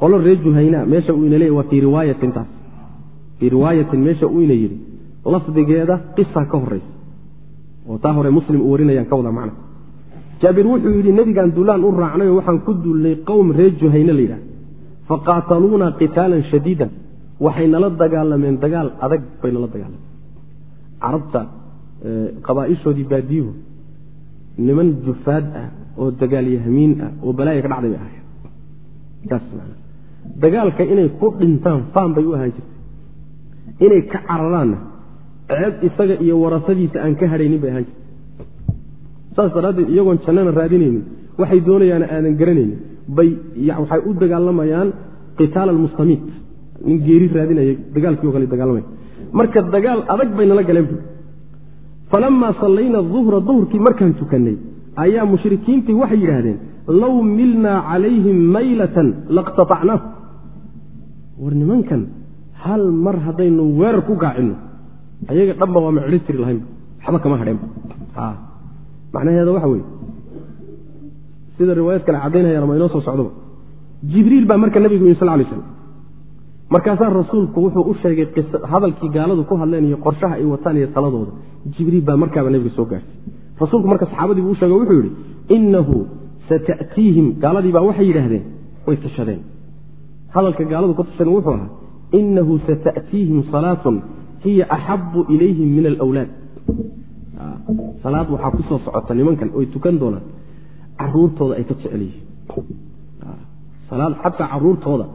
Qolo reer juhayna meesha uu ina waa fii riwaayatin taas. Fii riwaayatin meesha uu ina yidhi lafdigeeda qisa ka horaysa oo taa hore muslim uu warinayaan ka wada macna. Jaabir wuxuu yidhi nebigaan duulaan u raacnay waxaan ku duulnay qowm reer juhayne la yidhaha faqaataluuna qitaalan shadiidan waxay nala dagaalameen dagaal adag bay nala dagaalameen. Carabta qabaaishoodii baadiyuhu niman jufaad ah oo dagaalyahmiin ah oo balaaya ka dhacday bay ahayen dagaalka inay ku dhintaan faan bay u ahaan jirtay. Inay ka cararaanna ceeb isaga iyo warasadiisa aan ka hadhaynin bay ahaan jirtay. Saas daraaddeed iyagoon jannana raadinaynin waxay doonayaana aadan garanaynin bay waxay u dagaalamayaan qitaal almustamiit nin geeri raadinaya dagaalkii o kale dagaalamaya marka dagaal adag bay nala galeen bu falamaa sallayna duhra duhurkii markaan tukannay ayaa mushrikiintii waxay yidhaahdeen low milnaa calayhim maylatan laqtaacnaahu war nimankan hal mar haddaynu weerar ku gaacinno ayaga dhanba waa macedho tiri lahaynba waxba kama hadheenba macnaheeda waxa weye sida riwaayad kale caddaynayaan ma inoo soo socdoba jibriil baa marka nabigu yimi sal lay slam markaasaa rasuulku wuxuu u sheegay hadalkii gaaladu ku hadleen iyo qorshaha ay wataan iyo taladooda. Jibriil baa markaaba nebiga soo gaartay. Rasuulku marka saxaabadii buu u sheege wuxuu yidhi innahu sata'tiihim. Gaaladiibaa waxay yidhaahdeen way tashadeen. Hadalka gaaladu ku tashadeen wuxuu ahaa inahu sata'tiihim salaatun hiya axabu ilayhim min alwlaad salaad waxaa ku socota nimankan oy tukan doonaan caruurtooda ay ka jecel yihiin. Salaad xataa caruurtooda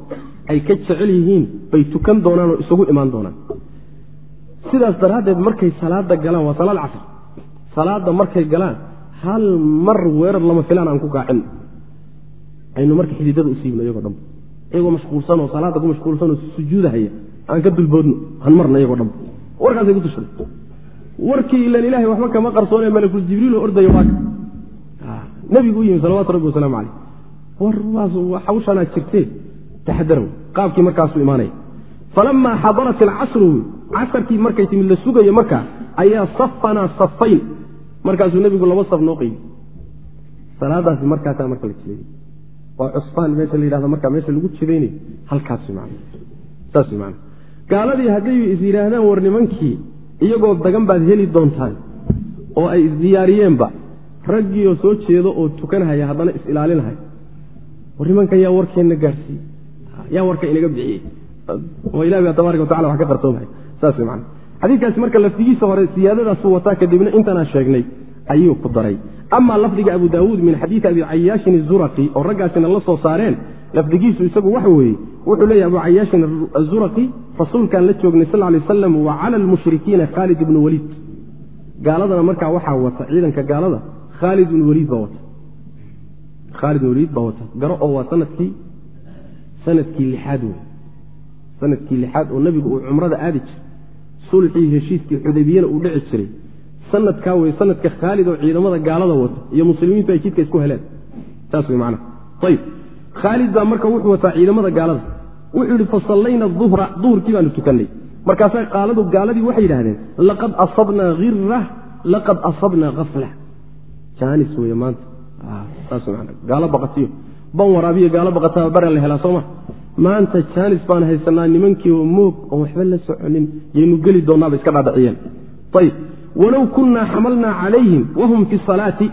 ay ka jecel yihiin bay tukan doonaan oo isugu imaan doonaan. Sidaas daraaddeed markay salaada galaan waa salaad casr. Salaada markay galaan hal mar weerar lama filaan aan ku gaacin. Aynu marka xididada u siibno iyagoo dhanba iyagoo mashquulsanoo salaada ku mashquulsanoo sujuudahaya aan ka dulboodno han marna iyagoo dhanba warkaasay ku tushaday warkii ilan ilahay waxba kama qarsoone malakul jibriil oo ordaya waaka nebigu u yimi salawatu rabbi wasalaamu caleyh war hawshanaa jirtee taxadarow qaabkii markaasuu imaanaya falamaa xadarat alcasru casarkii markay timid la sugayo markaa ayaa safanaa safayn markaasuu nebigu laba saf noo qeybi salaadaasi markaasaa marka la jideeyey waa cusfaan meesha la yidhahdo markaa meesha lagu jidaynayo halkaas man saas man gaaladii hadday is yidhaahdaan war nimankii iyagoo dagan baad heli doontaan oo ay isdiyaariyeenba raggiioo soo jeedo oo tukanhaya haddana is-ilaalinahaya war nimankan yaa warkeenna gaadhsiiye yaa warka inaga bixiyey oo ilahi baa tabaaraka watacala wax ka qarsoomaya saas man xadiikaasi marka lafdigiisa hore siyaadadaasuu wataa kadibna intanaa sheegnay ayuu ku daray. Ama lafdiga abu daawuud min xadiidi abi cayaashin izuraqi oo raggaasina la soo saareen lafdigiisu isagu waxa weeye. Wuxuu leeyahy abu cayaashin azuraqi rasuulkaan la joognay sal lay aslam wa cala almushrikiina khaalid ibnu waliid. Gaaladana markaa waxaa wata ciidanka gaalada khaalid ibnu waliid baa wata. Khaalid ibn waliid baa wata. Garo oo waa sannadkii sannadkii lixaad wey sannadkii lixaad oo nebigu uu cumrada aadi jiray. Sulxii heshiiskii xudaybiyana uu dhici jiray. Sanadkaa wey sanadka khaalid oo ciidamada gaalada wata iyo muslimiintu ay jidka isku heleen. Saas wey macnaha ayib khaalid baa marka wuxuu wataa ciidamada gaalada. Wuxuu yihi fasallayna duhra duhurkii baanu tukannay. Markaasaa qaaladu gaaladii waxay yidhahdeen laqad asabnaa hira laqad asabnaa afla jaanis wey maanta. Saas man gaalo baqatiyo ban waraabiyo gaalo baqataa bara la helaa sooma maanta jaanis baan haysanaa nimankii oo moog oon waxba la soconin yaynu geli doonaaba iska dhaadhaciyeen ayib walow kunnaa xamalnaa calayhim wahum fi salaati.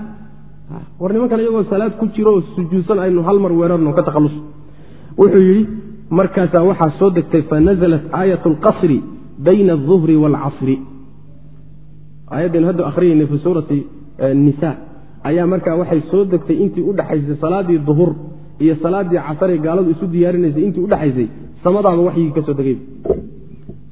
War nimankan iyagoo salaad ku jiro oo sujuudsan aynu hal mar weerarno ka takhallus wuxuu yidhi markaasaa waxaa soo degtay fanazalat aayat alqasri bayna alduhri waalcasri aayaddaynu hadda akhriyaynay fi suurati nisa ayaa markaa waxay soo degtay intii u dhexaysay salaaddii duhur iyo salaaddii casaree gaaladu isu diyaarinaysay intii udhexaysay samadaaba waxyigii ka degay.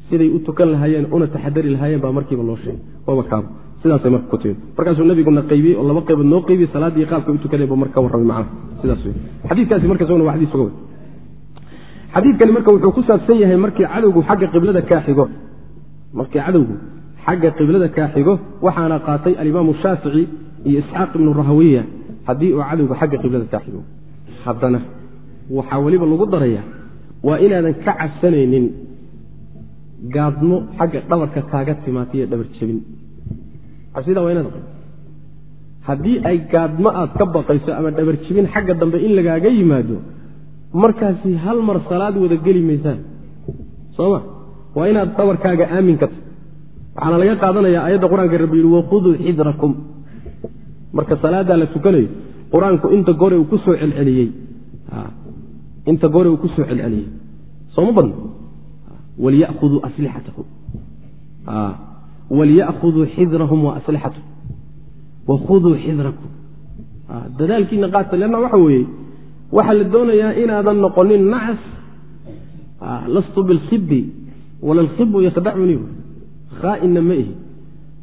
Siday u tukan lahaayeen una taxadari lahaayeen baa markiiba loo sheegay. Wabakaaba sidaasay marka ku markaasuu nabiguna qaybiyey oo laba qaybood noo qaybiyey salaaddii qaabka u tukadeen buu marka ka warramay macnaha. Sidaas wey xadiidkaasi marka isaguna waa xadiis suga wey xadiidkani marka wuxuu ku saabsan yahay markii cadowgu xagga qiblada kaa xigo. Markii cadowgu xagga qiblada kaa xigo waxaana qaatay alimaamu shaafici iyo isxaaq ibnu rahawiya haddii uu cadowga xagga qiblada kaa xigo haddana. Waxaa weliba lagu daraya waa inaadan ka cabsanaynin gaadmo xagga dhabarka kaaga timaataiyo dhabar jebin. Cabsidaa waa inaad haddii ay gaadmo aad ka baqayso ama dhabar jebin xagga dambe in lagaaga yimaado markaasi hal mar salaad wada geli maysaan. Sooma waa inaad dhabarkaaga aamin ka tahy waxaana laga qaadanaya aayadda qur'aanka rabbi yihi wakhuduu xidrakum. Marka salaaddaa la tukanayo qur'aanku inta gore uu ku celceliyey. Inta gore uu ku celceliyey. Sooma badno walya'khuduu aslixatahum walya'khuduu xidrahum wa aslixatahum wakhuduu xidrakum. Dadaalkiina qaata leanna waxa weeye waxaa la doonayaa inaadan noqonin nacas lastu bilkhibi wala alkhibu yakhdacuni khaainna ma ihi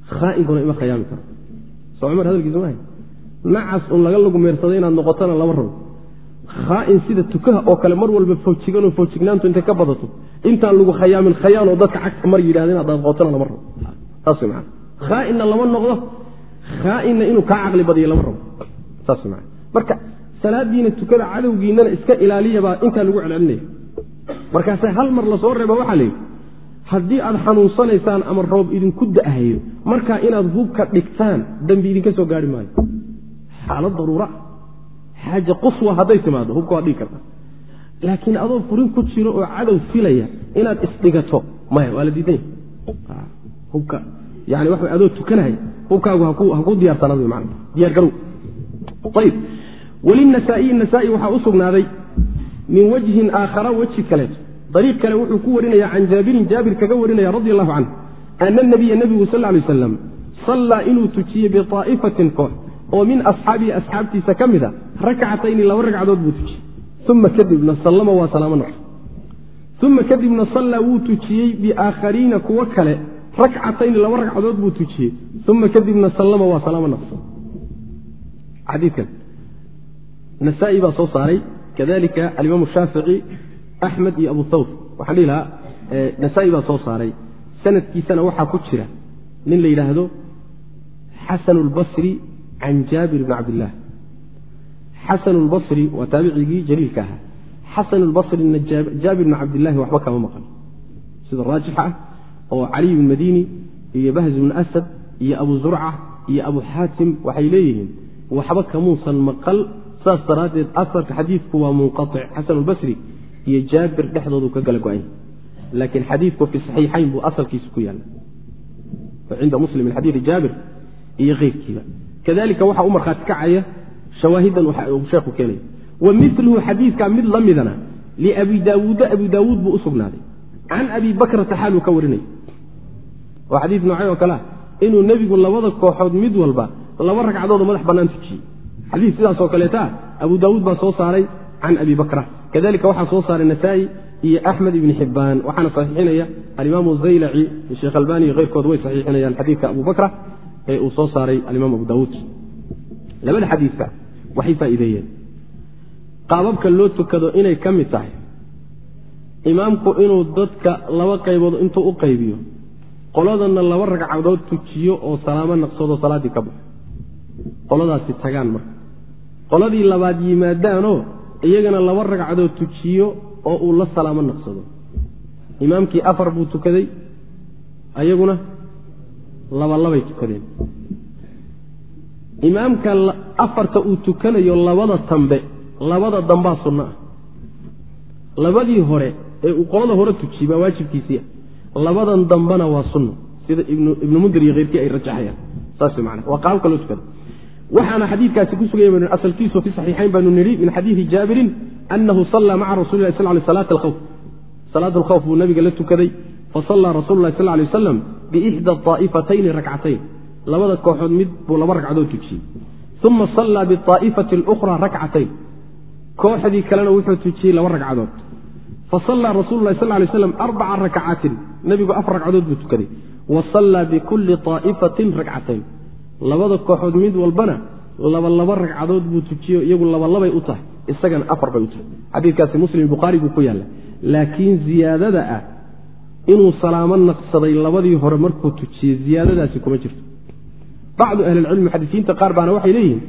khaa'inkuna ima khayaami karo. Soo cumar hadalkiisa maahay nacas un laga lugumeersado inaad noqotona lama rabo khaa'in sida tukaha oo kale mar walba foojiganoo foojignaantu intay ka badato. Intaan lagu khayaamin khayaan oo dadka cagta mar yidhahda inaad noqotona lama rabo saas wy maana khaa'inna lama noqdo khaa'inna inuu kaa caqli badiyo lama rabo saas wy maana marka salaadiina tukada cadowgiinana iska ilaaliyabaa intaa lagu celcelinaya. Markaase hal mar la soo reeba waxaa layidhi haddii aad xanuunsanaysaan ama roob idinku da'hayo markaa inaad hubka dhigtaan dembi idinka soo gaari maayo xaalad daruura. Xaaja quswa hadday timaado hubka waad dhigi kartaa laakiin adoo furin ku jiro oo cadow filaya inaad isdhigato maya waa la diidan yahay hubka yani waxa adoo tukanahay hubkaagu haku diyaarsanad man diyaargarow ayib walinasaaiyi nasaa-i waxaa u sugnaaday min wajhin aakhara weji kaleeto. Dariiq kale wuxuu ku warinaya can jaabirin jaabir kaga warinaya radi allahu canhu ana nabiya nebigu sal lay aslam sallaa inuu tujiyey biaa'ifatin koox oo min asxaabihi asxaabtiisa ka mid a rakcatayni laba ragcadood buu tujiyey. Uma kadibna sallama waa salaamo noqo uma kadibna sallaa wuu tujiyey biaakhariina kuwo kale rakcatayni laba ragcadood buu tujiyey. Uma kadibna sallama waa salaamo noqso xadiikan nasaa-i baa soo saaray. Kadalika alimaamu shaafici axmed iyo abu thawr waxaan dhihi lahaa nasaa-i baa soo saaray. Sanadkiisana waxaa ku jira nin la yidhaahdo xasan can jaabir bni cabdillaah xasan lbasri waa taabicigii jaliilka ahaa xasan basrina jaabir bni cabdillahi waxba kama maqan sida raajixa ah oo caliy bn madiini iyo bahz bn asad iyo abu zurca iyo abu xaatim waxay leeyihiin waxba kamuusan maqal saas daraaddeed aarka xadiidku waa munqaic xasanulbasri iyo jaabir dhexdoodu ka gala go-anya laakiin xadiidku fi saxiixayn buu asalkiisa ku yaalla cinda muslim min xadiidi jaabir iyo keyrkiiba kadalika waxaa u markhaati kacaya shawaahidan sheekhu keenaya wa miluhu xadiidka mid la midana liabi daawuuda abi daawuud buu u sugnaaday. Can abi bakrata xaaluu ka warinay. Waa xadiid noocay oo kalea inuu nebigu labada kooxood mid walba laba ragcadoodoo madax bannaan tujiyey xadiid sidaasoo kaleeta abu daawuud baa soo saaray can abi bakra. Kadalika waxaa soo saaray nasaa-i iyo axmed ibni xibbaan waxaana saxiixinaya alimaamu zaylaci sheekh albani iyo keyrkood way saxiixinayaan xadiidka abu bakra ee uu soo saaray alimaam abu daawuud labada xadiidka waxay faa'iideeyeen. Qaababka loo tukado inay ka mid tahay. Imaamku inuu dadka laba qaybood intuu u qaybiyo qoladana laba ragcadood tujiyo oo salaamo naqsado salaaddii ka baxo. Qoladaasi tagaan marka. Qoladii labaad yimaadaanoo iyagana laba ragcadood tujiyo oo uu la salaamo naqsado. Imaamkii afar buu tukaday ayaguna labalabay tukadeen. Imaamka afarta uu tukanayo labada dambe labada dambaa sunno ah. Labadii hore ee uu qolada hore tujiyey baa waajibkiisiia labadan dambena waa sunno sida ibnu mundir iyo keyrkii ay rajaxayaan. Saas man waa qaabka loo tukada waxaana xadiidkaasi ku suganya asalkiisu fi saxiixayn baanu nidhi min xadiidi jaabirin anahu sallaa maca rasuli lah sal salaat alkhawf. Salaat alkhawf buu nabiga la tukaday fasallaa rasulu lah sal lay waslam biixda aa'ifatayni rakcatayn labada kooxood mid buu laba ragcadood tujiyey uma sallaa biaa'ifati اlukhra rakcatayn kooxdii kalena wuxuu tujiyey laba ragcadood fasallaa rasulu lah sal lay slam arbaca rakcaatin nebigu afar ragcadood buu tukaday wa sallaa bikulli aa'ifatin rakcatayn labada kooxood mid walbana laba laba ragcadood buu tujiyo iyagu labalabay u tahay isagana afar bay u tahay xadiidkaasi muslim bukhaari buu ku yaalla laakiin ziyaadada ah inuu salaamo naqsaday labadii hore markuu tujiyey ziyaadadaasi kuma jirto. Bacdu ahlilcilmi muxadisiinta qaar baana waxay leeyihiin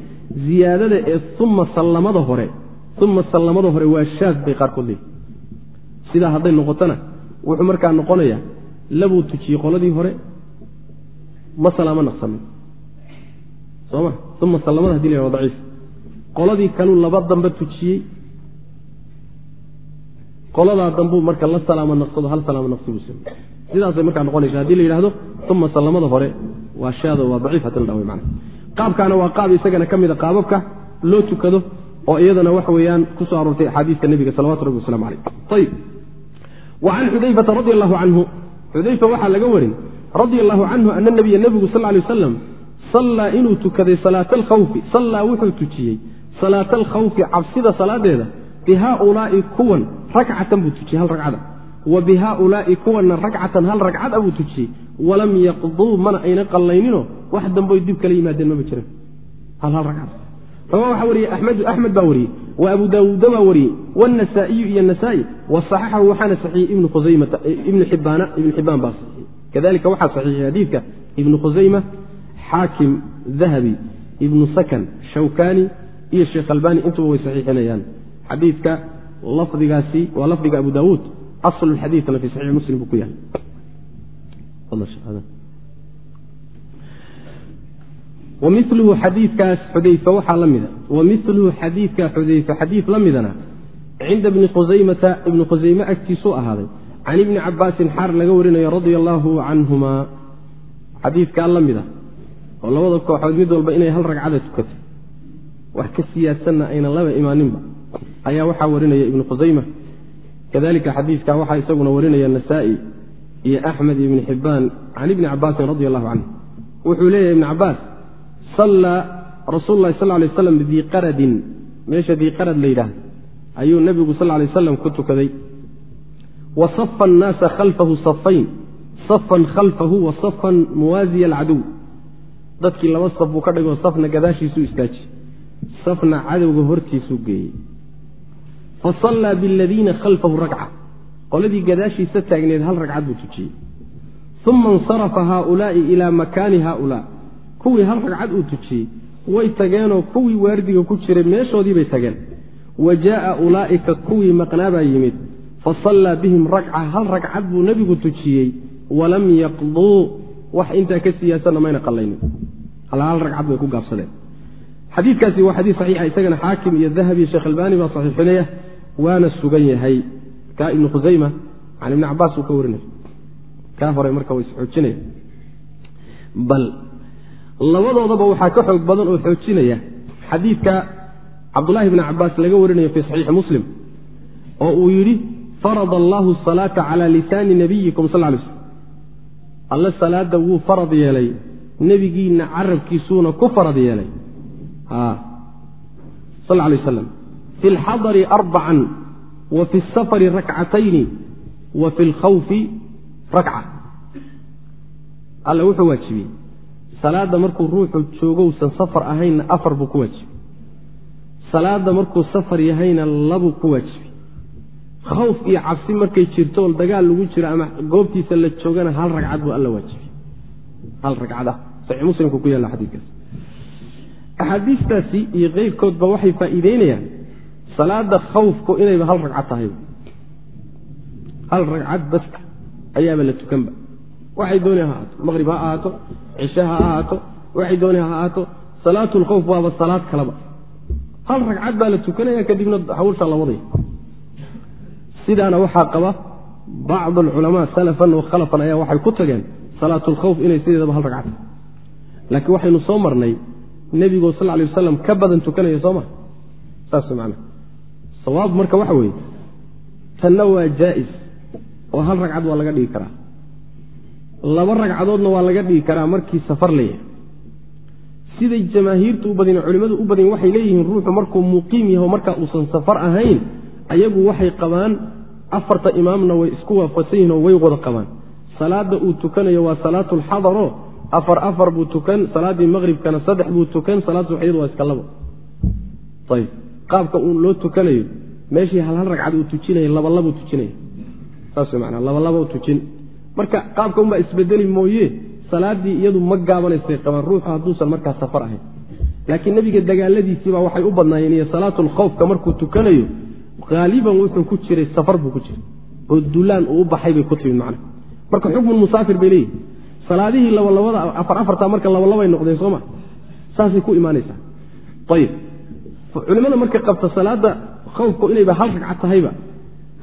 ziyaadada ee uma sallamada hore uma sallamada hore waa shaad bay qaarkood leeyihiin sidaa hadday noqotona wuxuu markaa noqonayaa labuu tujiyey qoladii hore ma salaamo naqsanin. Soma uma sallamada hadi la yhah daciif. Qoladii kaluu laba dambe tujiyey qoladaa dambuu marka la salaamo naqsado hal salaamo naqsi buu samey sidaasay markaa noqonaysa haddii la yidhahdo uma sallamada hore waa shaado waa daciif haddii la dhawa man qaabkaana waa qaab isagana ka mida qaababka loo tukado oo iyadana waxa weeyaan ku soo aroortay axaadiiska nebiga salawatu rabbi waslamu caleyh ayib wa can xudayfata radi allahu canhu xudayfa waxaa laga warin radia allahu canhu ana nabiya nebigu sal lay wasalam sallaa inuu tukaday salaata alkhawfi sallaa wuxuu tujiyey salaata alkhawfi cabsida salaadeeda bihaaulaai kuwan rakcatan buu tujiyey hal ragcada wa bihaaulaai kuwanna rakcatan hal ragcada buu tujiyey. Walam yaqduu mana ayna qallayninoo wax damboy dib kala yimaadeen maba jiran hal hal ragcad rawa waxaa wariyey axmedu axmed baa wariyey wa abu daawuuda baa wariyey wاnasaa'iyu iyo nasaa'i wasaxaxahu waxaana saxiixiyey ibnu khusaymata ibnu xibbaana ibnu xibbaan baa saxiixiyey kadalika waxaa saxiixiyey xadiidka ibnu khusayma xaakim dahabi ibnu sakan shawkani iyo sheekh albani intuba way saxiixinayaan xadiidka lafdigaasi waa lafdiga abu daawuud aslu xadiidna fi saxiix muslim buu ku yahay. Wamiluhu xadiidkaas xudayfa waxaa la mida wa miluhu xadiidka xudayfa xadiid la midana cinda bni khusaymata ibni khusayme agtiisuu ahaaday can ibni cabaasin xaar laga warinayo radia allaahu canhumaa xadiidkaa la mid a oo labada kooxood mid walba inay hal ragcada tukato wax ka siyaadsanna aynan laba imaaninba ayaa waxaa warinaya ibnu khusayma kadalika xadiidka waxaa isaguna warinaya nasaa-i iyo axmed iyo ibni xibbaan can ibni cabaasin radi allahu canhu wuxuu leeyahy ibni cabaas sallaa rasuulu lahi sal lay slam bidii qaradin meesha dii qarad la yidhaahdo ayuu nebigu sal lay slam ku tukaday. Wa safa annaasa khalfahu safayn safan khalfahu wa safan muwaasiya alcaduw. Dadkii laba saf buu ka dhigoo safna gadaashiisuu istaaji safna cadowga hortiisuu geeyey fa sallaa biladiina khalfahu ragca qoladii gadaashiisa taagneed hal ragcad buu tujiyey uma insarafa haaulaai ilaa makaani haaulaa kuwii hal ragcad uu tujiyey way tageenoo kuwii waardiga ku jiray meeshoodiibay tageen wa jaaa ulaa'ika kuwii maqnaabaa yimid fa sallaa bihim ragca hal ragcad buu nebigu tujiyey walam yaqduu wax intaa ka siyaasana mayna qallaynin hal hal ragcad bay ku gaabsadeen xadiikaasi waa xadii saxiixa isagana xaakim iyo dahabi sheekh albaani baa saxiixinaya waana sugan yahay. Kaa ibnu khusayma can ibni cabaas uu ka warinay. Kaa hore marka wa isxoojinaya bal labadoodaba waxaa ka xoog badan oo xoojinaya xadiidka cabdulahi bni cabaas laga warinayo fii saxiixi muslim oo uu yidhi farada allahu asalaata cala lisaani nabiyikum sal lay slm alle salaada wuu farad yeelay nebigiinna carabkiisuuna ku farad yeelay fi lxadari arbacan wa fi safari rakcatayni wa fi lkhawfi rakca alle wuxuu waajibiyey salaadda markuu ruuxu joogowsan safar ahaynna afar buu ku waajibiyey salaadda markuu safar yahayna labuu ku waajibiyey khawf iyo cabsi markay jirtool dagaal lagu jiro ama goobtiisa la joogana hal ragcad buu alla waajibiyey hal ragcad ah saxiix muslimku ku yaalla xadiikaas axaadiistaasi iyo keyrkoodba waxay faa'iideynayaan salaada khawfku inayba hal ragcad tahay. Hal ragcad baska ayaaba la tukanba. Waxay dooni ha ahaato maqrib ha ahaato cishe ha ahaato waxay dooni ha ahaato salaatu lkhawf waaba salaad kaleba hal ragcad baa la tukanaya kadibna hawshaa la wadaya. Sidaana waxaa qaba bacd alculamaa salafan wa khalafan ayaa waxay ku tageen salaatu lkhawf inay sideedaba hal ragcad laakiin waxaynu soo marnay nebigoo sal lay wasalam ka badan tukanaya soo ma? Saas man sawaab marka waxa weeye tanna waa jaa'is oo hal ragcad waa laga dhigi karaa. Laba ragcadoodna waa laga dhigi karaa markii safar layahay siday jamaahiirtu u badin culimmadu u badin waxay leeyihiin ruuxu markuu muqiim yaho markaa uusan safar ahayn ayagu waxay qabaan afarta imaamna way isku waafaqsan yihiin oo way wada qabaan. Salaada uu tukanayo waa salaatu lxadaro afar afar buu tukan salaaddii maqribkana saddex buu tukan salaad subaxyadu waa iska labo. Ayb qaabka uu loo tukanayo meeshii hal hal ragcad uu tujinaya labalabuu tujinaya saas manaa labalaba tujin. Marka qaabka unbaa isbedeli mooye salaaddii iyadu ma gaabanaysay qabaan ruuxu hadduusan markaa safar ahayn laakiin nebiga dagaaladiisiibaa waxay u badnaayeen iyo salaatulkhawfka markuu tukanayo haaliban wuxuu ku jiray safar buu ku jiray. Oo dulaan uu u baxay bay ku timid macna. Marka xukmun musaafir bay leeyihiin salaadihii labalabada afar afarta marka labalabay noqdeen sooma saasay ku imaanaysaa. Ayib culimada markay qabta salaada khawfku inayba hal ragcad tahayba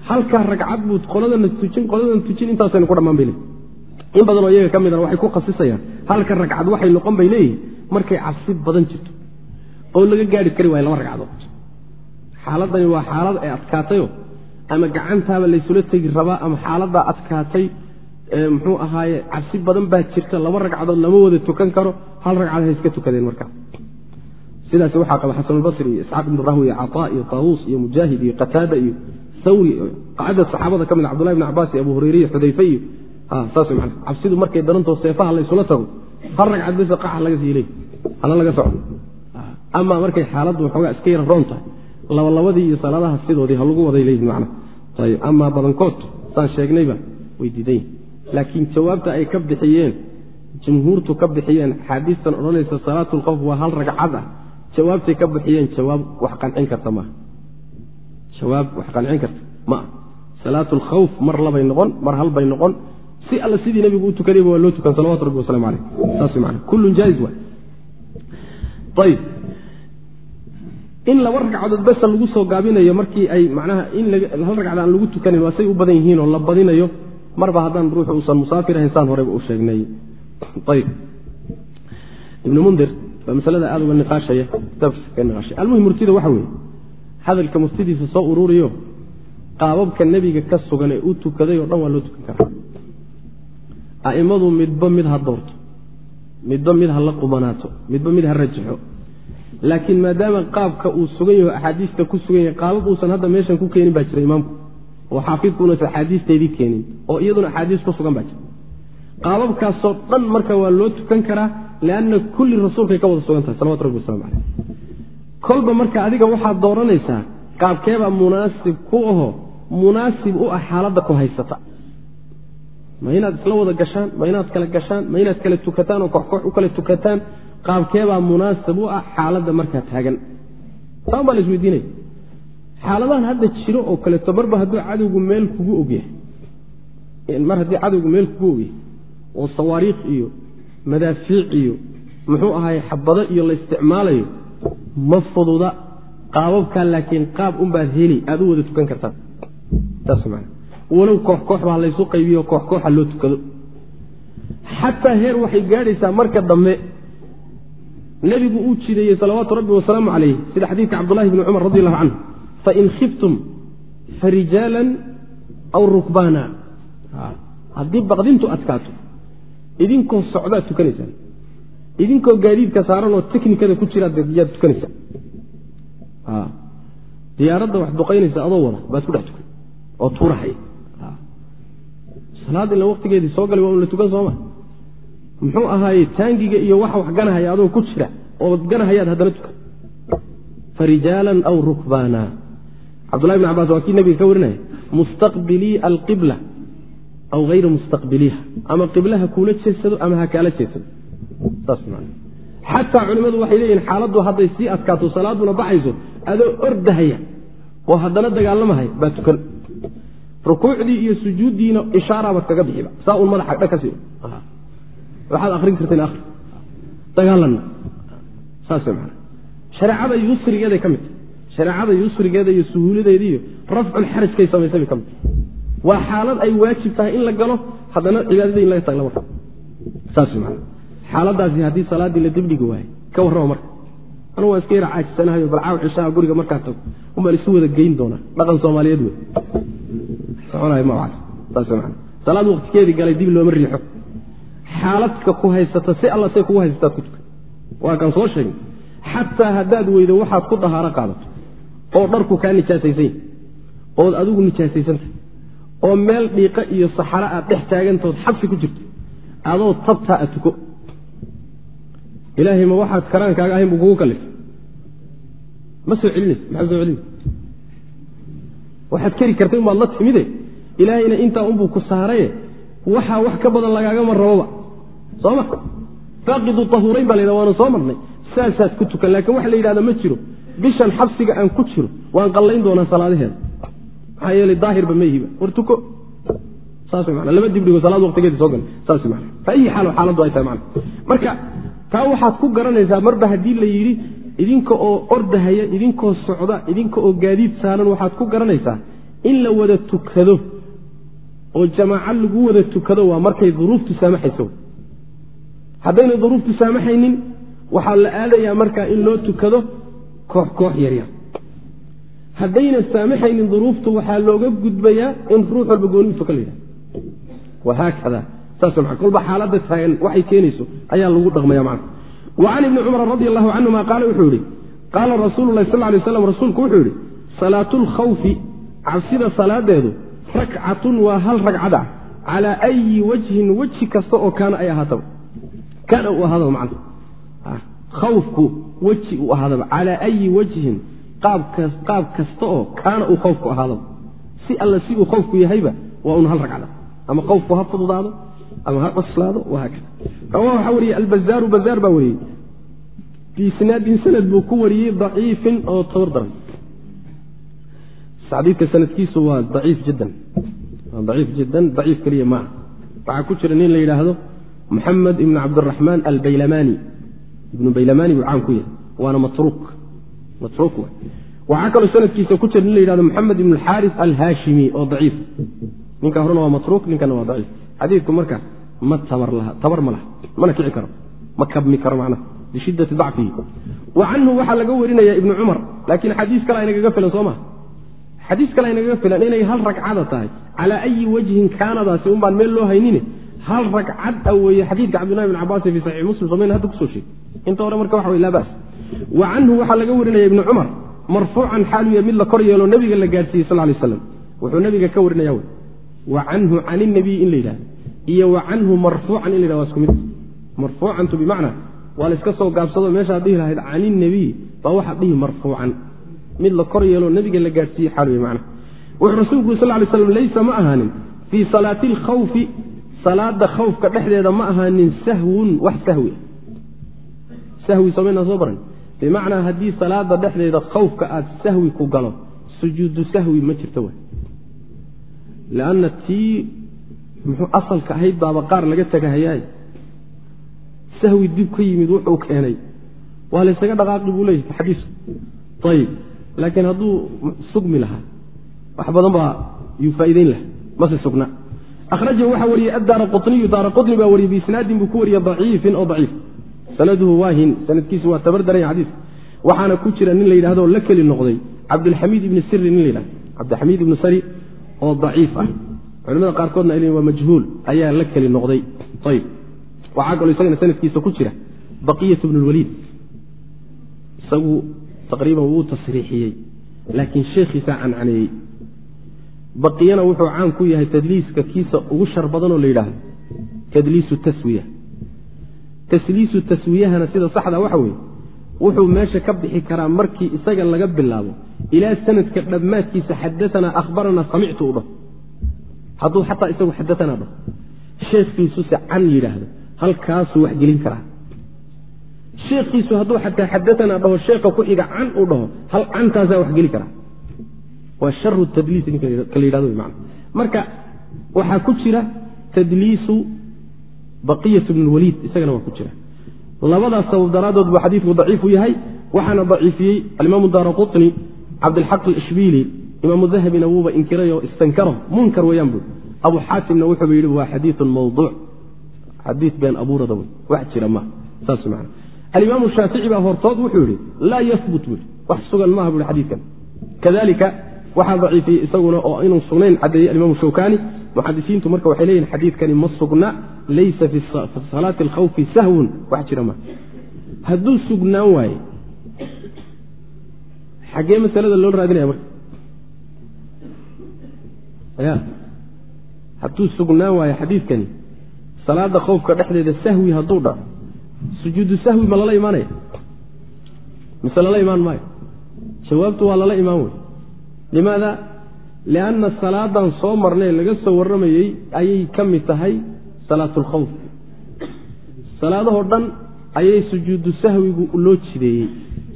halkaa ragcad buu qoladana tujin qoladana tujin intaasaynu ku dhammaan bay leeyihiin in badanoo iyaga ka midana waxay ku khasisayaan halka ragcad waxay noqon bay leeyihiin markay cabsi badan jirto. Oo laga gaari kari waayo laba ragcadood. Xaaladani waa xaalad ay adkaatayo ama gacantaaba laysula tegi rabaa ama xaaladaa adkaatay muxuu ahaaye cabsi badan baa jirta laba ragcadood lama wada tukan karo hal ragcad ha iska tukadeen markaa sidaas waxaa qaba xasanulbasri iyo isxaaq ibnu rahwi iyo cataa iyo taawuus iyo mujaahid iyo qataada iyo sawri qacdad saxaabada ka mid cabdullahi bn cabaas iyo abu hureyre iyo xudayfe iyo saas man cabsidu markay darantoo seefaha laysula tago hal ragcad bes qaxa laga siiley hana laga socdo. Ama markay xaaladdu waxoogaa iska yara roon tahay labalabadii iyo salaadaha sidoodii ha lagu waday leeyihiin macna ayb amaa badankood saan sheegnayba way diidan yihiin laakiin jawaabta ay ka bixiyeen jumhuurtu ka bixiyeen axaadiistan odhanaysa salaatu lkhawf waa hal ragcad ah. Jawaabtay ka bixiyeen jawaab wax qancin karta maaha jawaab wax qancin karta ma ah salaatu lkhawf mar labay noqon mar halbay noqon. Si alle sidii nabigu u tukadayba waa loo tukan salawatu rabbi waslamu aleyh saas man kullun jaaiz wa ayb in laba ragcadood besa lagu soo gaabinayo markii ay macnaha in hal ragcad aan lagu tukanin waa say u badan yihiin oo la badinayo marba haddaan ruuxu uusan musaafir ahayn saan horeyba u sheegnay. Ibnu mundir baa masalada aada uga niqaashaya kitaabkiisa kaga niqaashaya. Almuhim murtida waxa weeye hadalka murtidiisa soo ururiyo qaababka nebiga ka sugan ee u tukaday oo dhan waa loo tukan karaa. A'immadu midba mid ha doorto midba mid ha la qubanaato midba mid ha rajaxo. Laakiin maadaama qaabka uu sugan yaho axaadiista ku sugan yahay qaabab uusan hadda meeshan ku keenin baa jira imaamku oo xaafidku unaysan axaadiisteedii keenin oo iyaduna axaadiis ku sugan baa jira qaababkaasoo dhan marka waa loo tukan karaa leanna kulli rasuulkay ka wada sugan tahay salawatu rabbi waslamu caleyh kolba marka adiga waxaad dooranaysaa qaabkeebaa munaasib ku aho munaasib u ah xaaladda ku haysata. Ma inaad isla wada gashaan ma inaad kala gashaan ma inaad kala tukataan oo koox u kala tukataan qaabkeebaa munaasib u ah xaaladda markaa taagan. Saan baa la isweydiinaya xaaladahan hadda jiro oo kaleeto marba hadduu cadowgu meel kugu ogyahay mar haddii cadowgu meel kugu ogyahay oo sawaariikh iyo madaafiic iyo muxuu ahaay xabado iyo la isticmaalayo ma fududa qaababkaa laakiin qaab unbaad heli aad u wada tukan kartaan. Walow koox koox baa laysu qaybiyo koox kooxa loo tukado. Xataa heer waxay gaadhaysaa marka dambe nebigu uu jideeyey salawaatu rabbi wasalaamu calayh sida xadiidka cabdullahi bni cumar radi allahu canhu fain khiftum farijaalan aw rukbaana haddii baqdintu adkaato idinkoo socdaad tukanaysaan idinkoo gaadiidka saaran oo teknikada ku jiraad yaad tukanaysaan diyaaradda wax duqaynaysa adoo wada baad ku dhex tukan oo tuurahay salaad ila waktigeedii soo galay waa un la tukan sooma muxuu ahaaye taangiga iyo waxa wax ganahaya adoo ku jira oo ganahayaad haddana tukan farijaalan aw rukbaana cabdullahi bn cabaas waa kii nabiga ka warinaya mustaqbilii alqibla aw hayra mustaqbiliiha ama qiblaha kuula jeedsado ama ha kaala jeedsado xataa culimmadu waxay leeyihiin xaaladdu hadday sii adkaato salaaduna baxayso adoo ordahaya oo haddana dagaalamahaya baa tukan rukuucdii iyo sujuuddiina ishaarabaad kaga bixiba. Saa un madaxa dha ka sii. Waxaad akrin karteen akri dagaalanna saas man shareecada yusrigeeday ka mid. tahay shareecada yusrigeeda iyo suhuuladeeda iyo rafculxarajkay samaysay bay ka mid waa xaalad ay waajib tahay in la galo haddana cibaadada in laga tagla marka saas man xaaladaasi haddii salaaddii la dibdhigi waaye ka warrama marka. Anu waa iska yara caajisanahayo balcaaw cishaha guriga markaa tago. Unbaan isu wada geyn doonaa dhaqan soomaaliyeed wey. Soconayo ma saas man salaad waqtikeedii galay dib looma riixo. Xaaladka ku haysata si alla say kugu haysataad ku tukan waa kan soo sheegay. Xataa haddaad weydo waxaad ku dahaaro qaadato oo dharku kaa nijaasaysan ood adigu nijaasaysantah oo meel dhiiqa iyo saxaro aad dhex taagantood xabsi ku jirto adoo tabtaa a tuko. Ilaahay ma waxaad karaankaaga ahayn buu kugu kalifay ma soo celinaysa maxaa soo celinaysa waxaad keri kartay unbaad la timide ilaahayna intaa unbuu ku saaraye waxaa wax ka badan lagaagama raboba. Soo ma? Faaqidu tahuurayn baa la yidhah waanu soo marnay. Saasaad ku tukan laakiin waxa la yidhahda ma jiro bishan xabsiga aan ku jiro waan qallayn doonaa salaadaheeda. Maxaa yeelay daahirba ma yihiba saas mana lama dibdhigo salaad waqtigeedi soo gala. Saas mana fa ayi xaal xaaladdu ay tahay mana marka taa waxaad ku garanaysaa marba haddii la yidhi idinka oo ordahaya idinkoo socda idinka oo gaadiid saaran waxaad ku garanaysaa in la wada tukado. Oo jamaaco lagu wada tukado waa markay duruuftu saamaxayso. Haddayna duruuftu saamaxaynin waxaa la aadayaa markaa in loo tukado koox koox yaryar haddayna saamaxaynin duruuftu waxaa looga gudbayaa in ruux walba gooniu tukan la yidhahda wahaakada saas maa kolba xaaladda taagan waxay keenayso ayaa lagu dhaqmaya macna. Wa can ibni cumar radi allahu canhuma qaala wuxuu yihi qaala rasuulu sal lay slam rasuulku wuxuu yihi salaatu lkhawfi cabsida salaadeedu rakcatun waa hal ragcad ah calaa ayi wajhin weji kasta oo kaana ay ahaataba. Kaana uu ahaadaba macna khawfku weji uu ahaadaba calaa ayi wajhin qaab kasta oo kaana uu khawfku ahaadaba si alla si uu khawfku yahayba waa un hal ragcada. Ama khawfku ha fududaado ama ha qaslaado wahaakada rawa waxaa wariyey albazaaru bazaar baa wariyey biisnaadin sanad buu ku wariyey daciifin oo tabar daran xadiidka sanadkiisu waa daciif jiddan. Daciif jiddan daciif keliya maaha. Waxaa ku jira nin la yidhaahdo moxamed ibnu cabdiraxmaan albaylamani ibnu baylamani buu caan ku yahay. Waana matruuk. Waxaa kaloo sanadkiisa ku jira nin la yidhahdo moxamed ibn alxaaris alhaashimi oo daciif. Ninka horena waa matruuk ninkana waa daciif. Xadiidku marka ma tabar ma laha. Mana kici karo. Ma kabmi karo macnaha bishiddati dacfihi wa waxaa laga warinaya ibnu cumar laakiin xadiis kale aynagaga filan soo maha. Xadiis kale aynagaga filan inay hal ragcada tahay. Calaa ayi wajhin kaanadaasi un baan meel loo haynine hal ragcad a weeye xadiidka cabdillahi bn cabaasi fi saxiix muslim somayna hadda ku soo sheegay inta hore marka waxa wey laa wa canhu waxaa laga warinaya ibnu cumar marfuucan xaaluya mid la kor yeelo nabiga la gaadhsiiyey sal lay slam wuxuu nabiga ka warinaya wa canhu can in la yidhahdo iyo wa canhu marfuucan in la yhahdo waa isku mid. Marfuucantu bimacnaa waa la iska soo gaabsado meeshaad dhihi lahayd can baa waxaad dhihi marfuucan. Mid la kor yeelo nabiga la gaadhsiiyey xaaluya macna wuxuu rasuulku sal lay slam laysa ma ahaanin fii salaati alkhawfi salaada khawfka dhexdeeda ma ahaanin sahwun wax sahwi. Sahwi somaynaa soo baran. Bimacnaa haddii salaada dhexdeeda khawfka aad sahwi ku galo sujuudu sahwi ma jirto w lanna tii muxuu asalka ahayd baaba qaar laga tagahayaay sahwi dib ka yimid wuxuu keenay. Waa laysaga dhaqaaqi buu leeyahy xadiisku ayib laakiin hadduu sugmi lahaa wax badan baa yuu faa'iideyn laha mase sugna akhrajahu waxaa wariyey addaara quniyu daara quni baa wariyey biisnaadin buu ku wariyey daciifin oo daciif sanaduhu waahin sanadkiisu waa tabardaranya xadiiska waxaana ku jira nin la yidhahdo la keli noqday cabdilxamiid ibni siri nin la yidhahdo cabdilxamiid ibni sari oo daciif ah culimada qaarkoodna ay waa majhuul ayaa la keli noqday ayb waxaa kaloo isagana sanadkiisa ku jira baqiyat bnu lwaliid isagu taqriiban wuu tasriixiyey laakiin sheekhiisaa cancaneeyey baqiyana wuxuu caan ku yahay tadliiska kiisa ugu shar badanoo la yidhaahdo tadliisu taswiya. Tasliisu taswiyahana sida saxda waxa weeye wuxuu meesha ka bixi karaa markii isaga laga bilaabo ilaa sanadka dhammaadkiisa xadaanaa ahbaranaa samictu u dhaho hadduu xataa isagu xadaanaa dhaho sheekhiisuse can yidhaahdo halkaasuu wax gelin karaa. Sheekhiisu hadduu xataa xadaanaa dhaho sheekha ku xiga can uu dhaho hal cantaasaa wax geli karaa waa sharu tadliis ninka la yidhahdo man marka waxaa ku jira tadliisu baqiyat bn lwaliid isagana waa ku jira. Labadaas sabab daraaddood buu xadiidku daciifu yahay waxaana daciifiyey alimaamu daara qutni cabdilxaq alishbiili imaamu dahabina wuuba inkiray oo istankaro. Munkar weeyaan bui abu xaatimna wuxuuba yidhi waa xadiiun mawduuc xadii been abuurada wey. Wax jira ma. Saas man alimaamu shaafici baa hortood wuxuu yidhi laa yahbut bui wax sugan maaha bui xadiidkan kadalika waxaa daciifiyey isaguna oo inuu sugnayn caddeeyey alimaamu shawkani muxadisiintu marka waxay leeyihiin xadiidkani ma sugna laysa fi salaati alkhawfi sahwun. Wax jira ma? Hadduu sugnaan waaye xaggee masalada loo raadinaya marka? Ya hadduu sugnaan waayo xadiidkani salaada khowfka dhexdeeda sahwi hadduu dhaco sujuudu sahwi ma lala imaanaya? Mise lala imaan maayo? Jawaabtu waa lala imaan wey limaada lianna salaadan soo marnay laga soo warramayey ayay ka mid tahay salaat alkhawf salaadahoo dhan ayay sujuudu sahwigu loo jideeyey.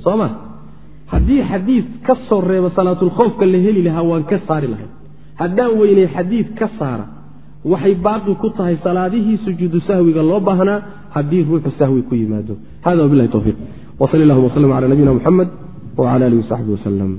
Soo ma? Haddii xadiid ka soo reeba salaatulkhawfka la heli lahaa waan ka saari lahay haddaan weynay xadiid ka saara waxay baaqi ku tahay salaadihii sujuudu sahwiga loo baahnaa haddii ruuxu sahwi ku yimaado. Hada wabilahi towfiiq wsal llahuma wslm cala nabiyina muxamed wcala alihi wasaxbi waslm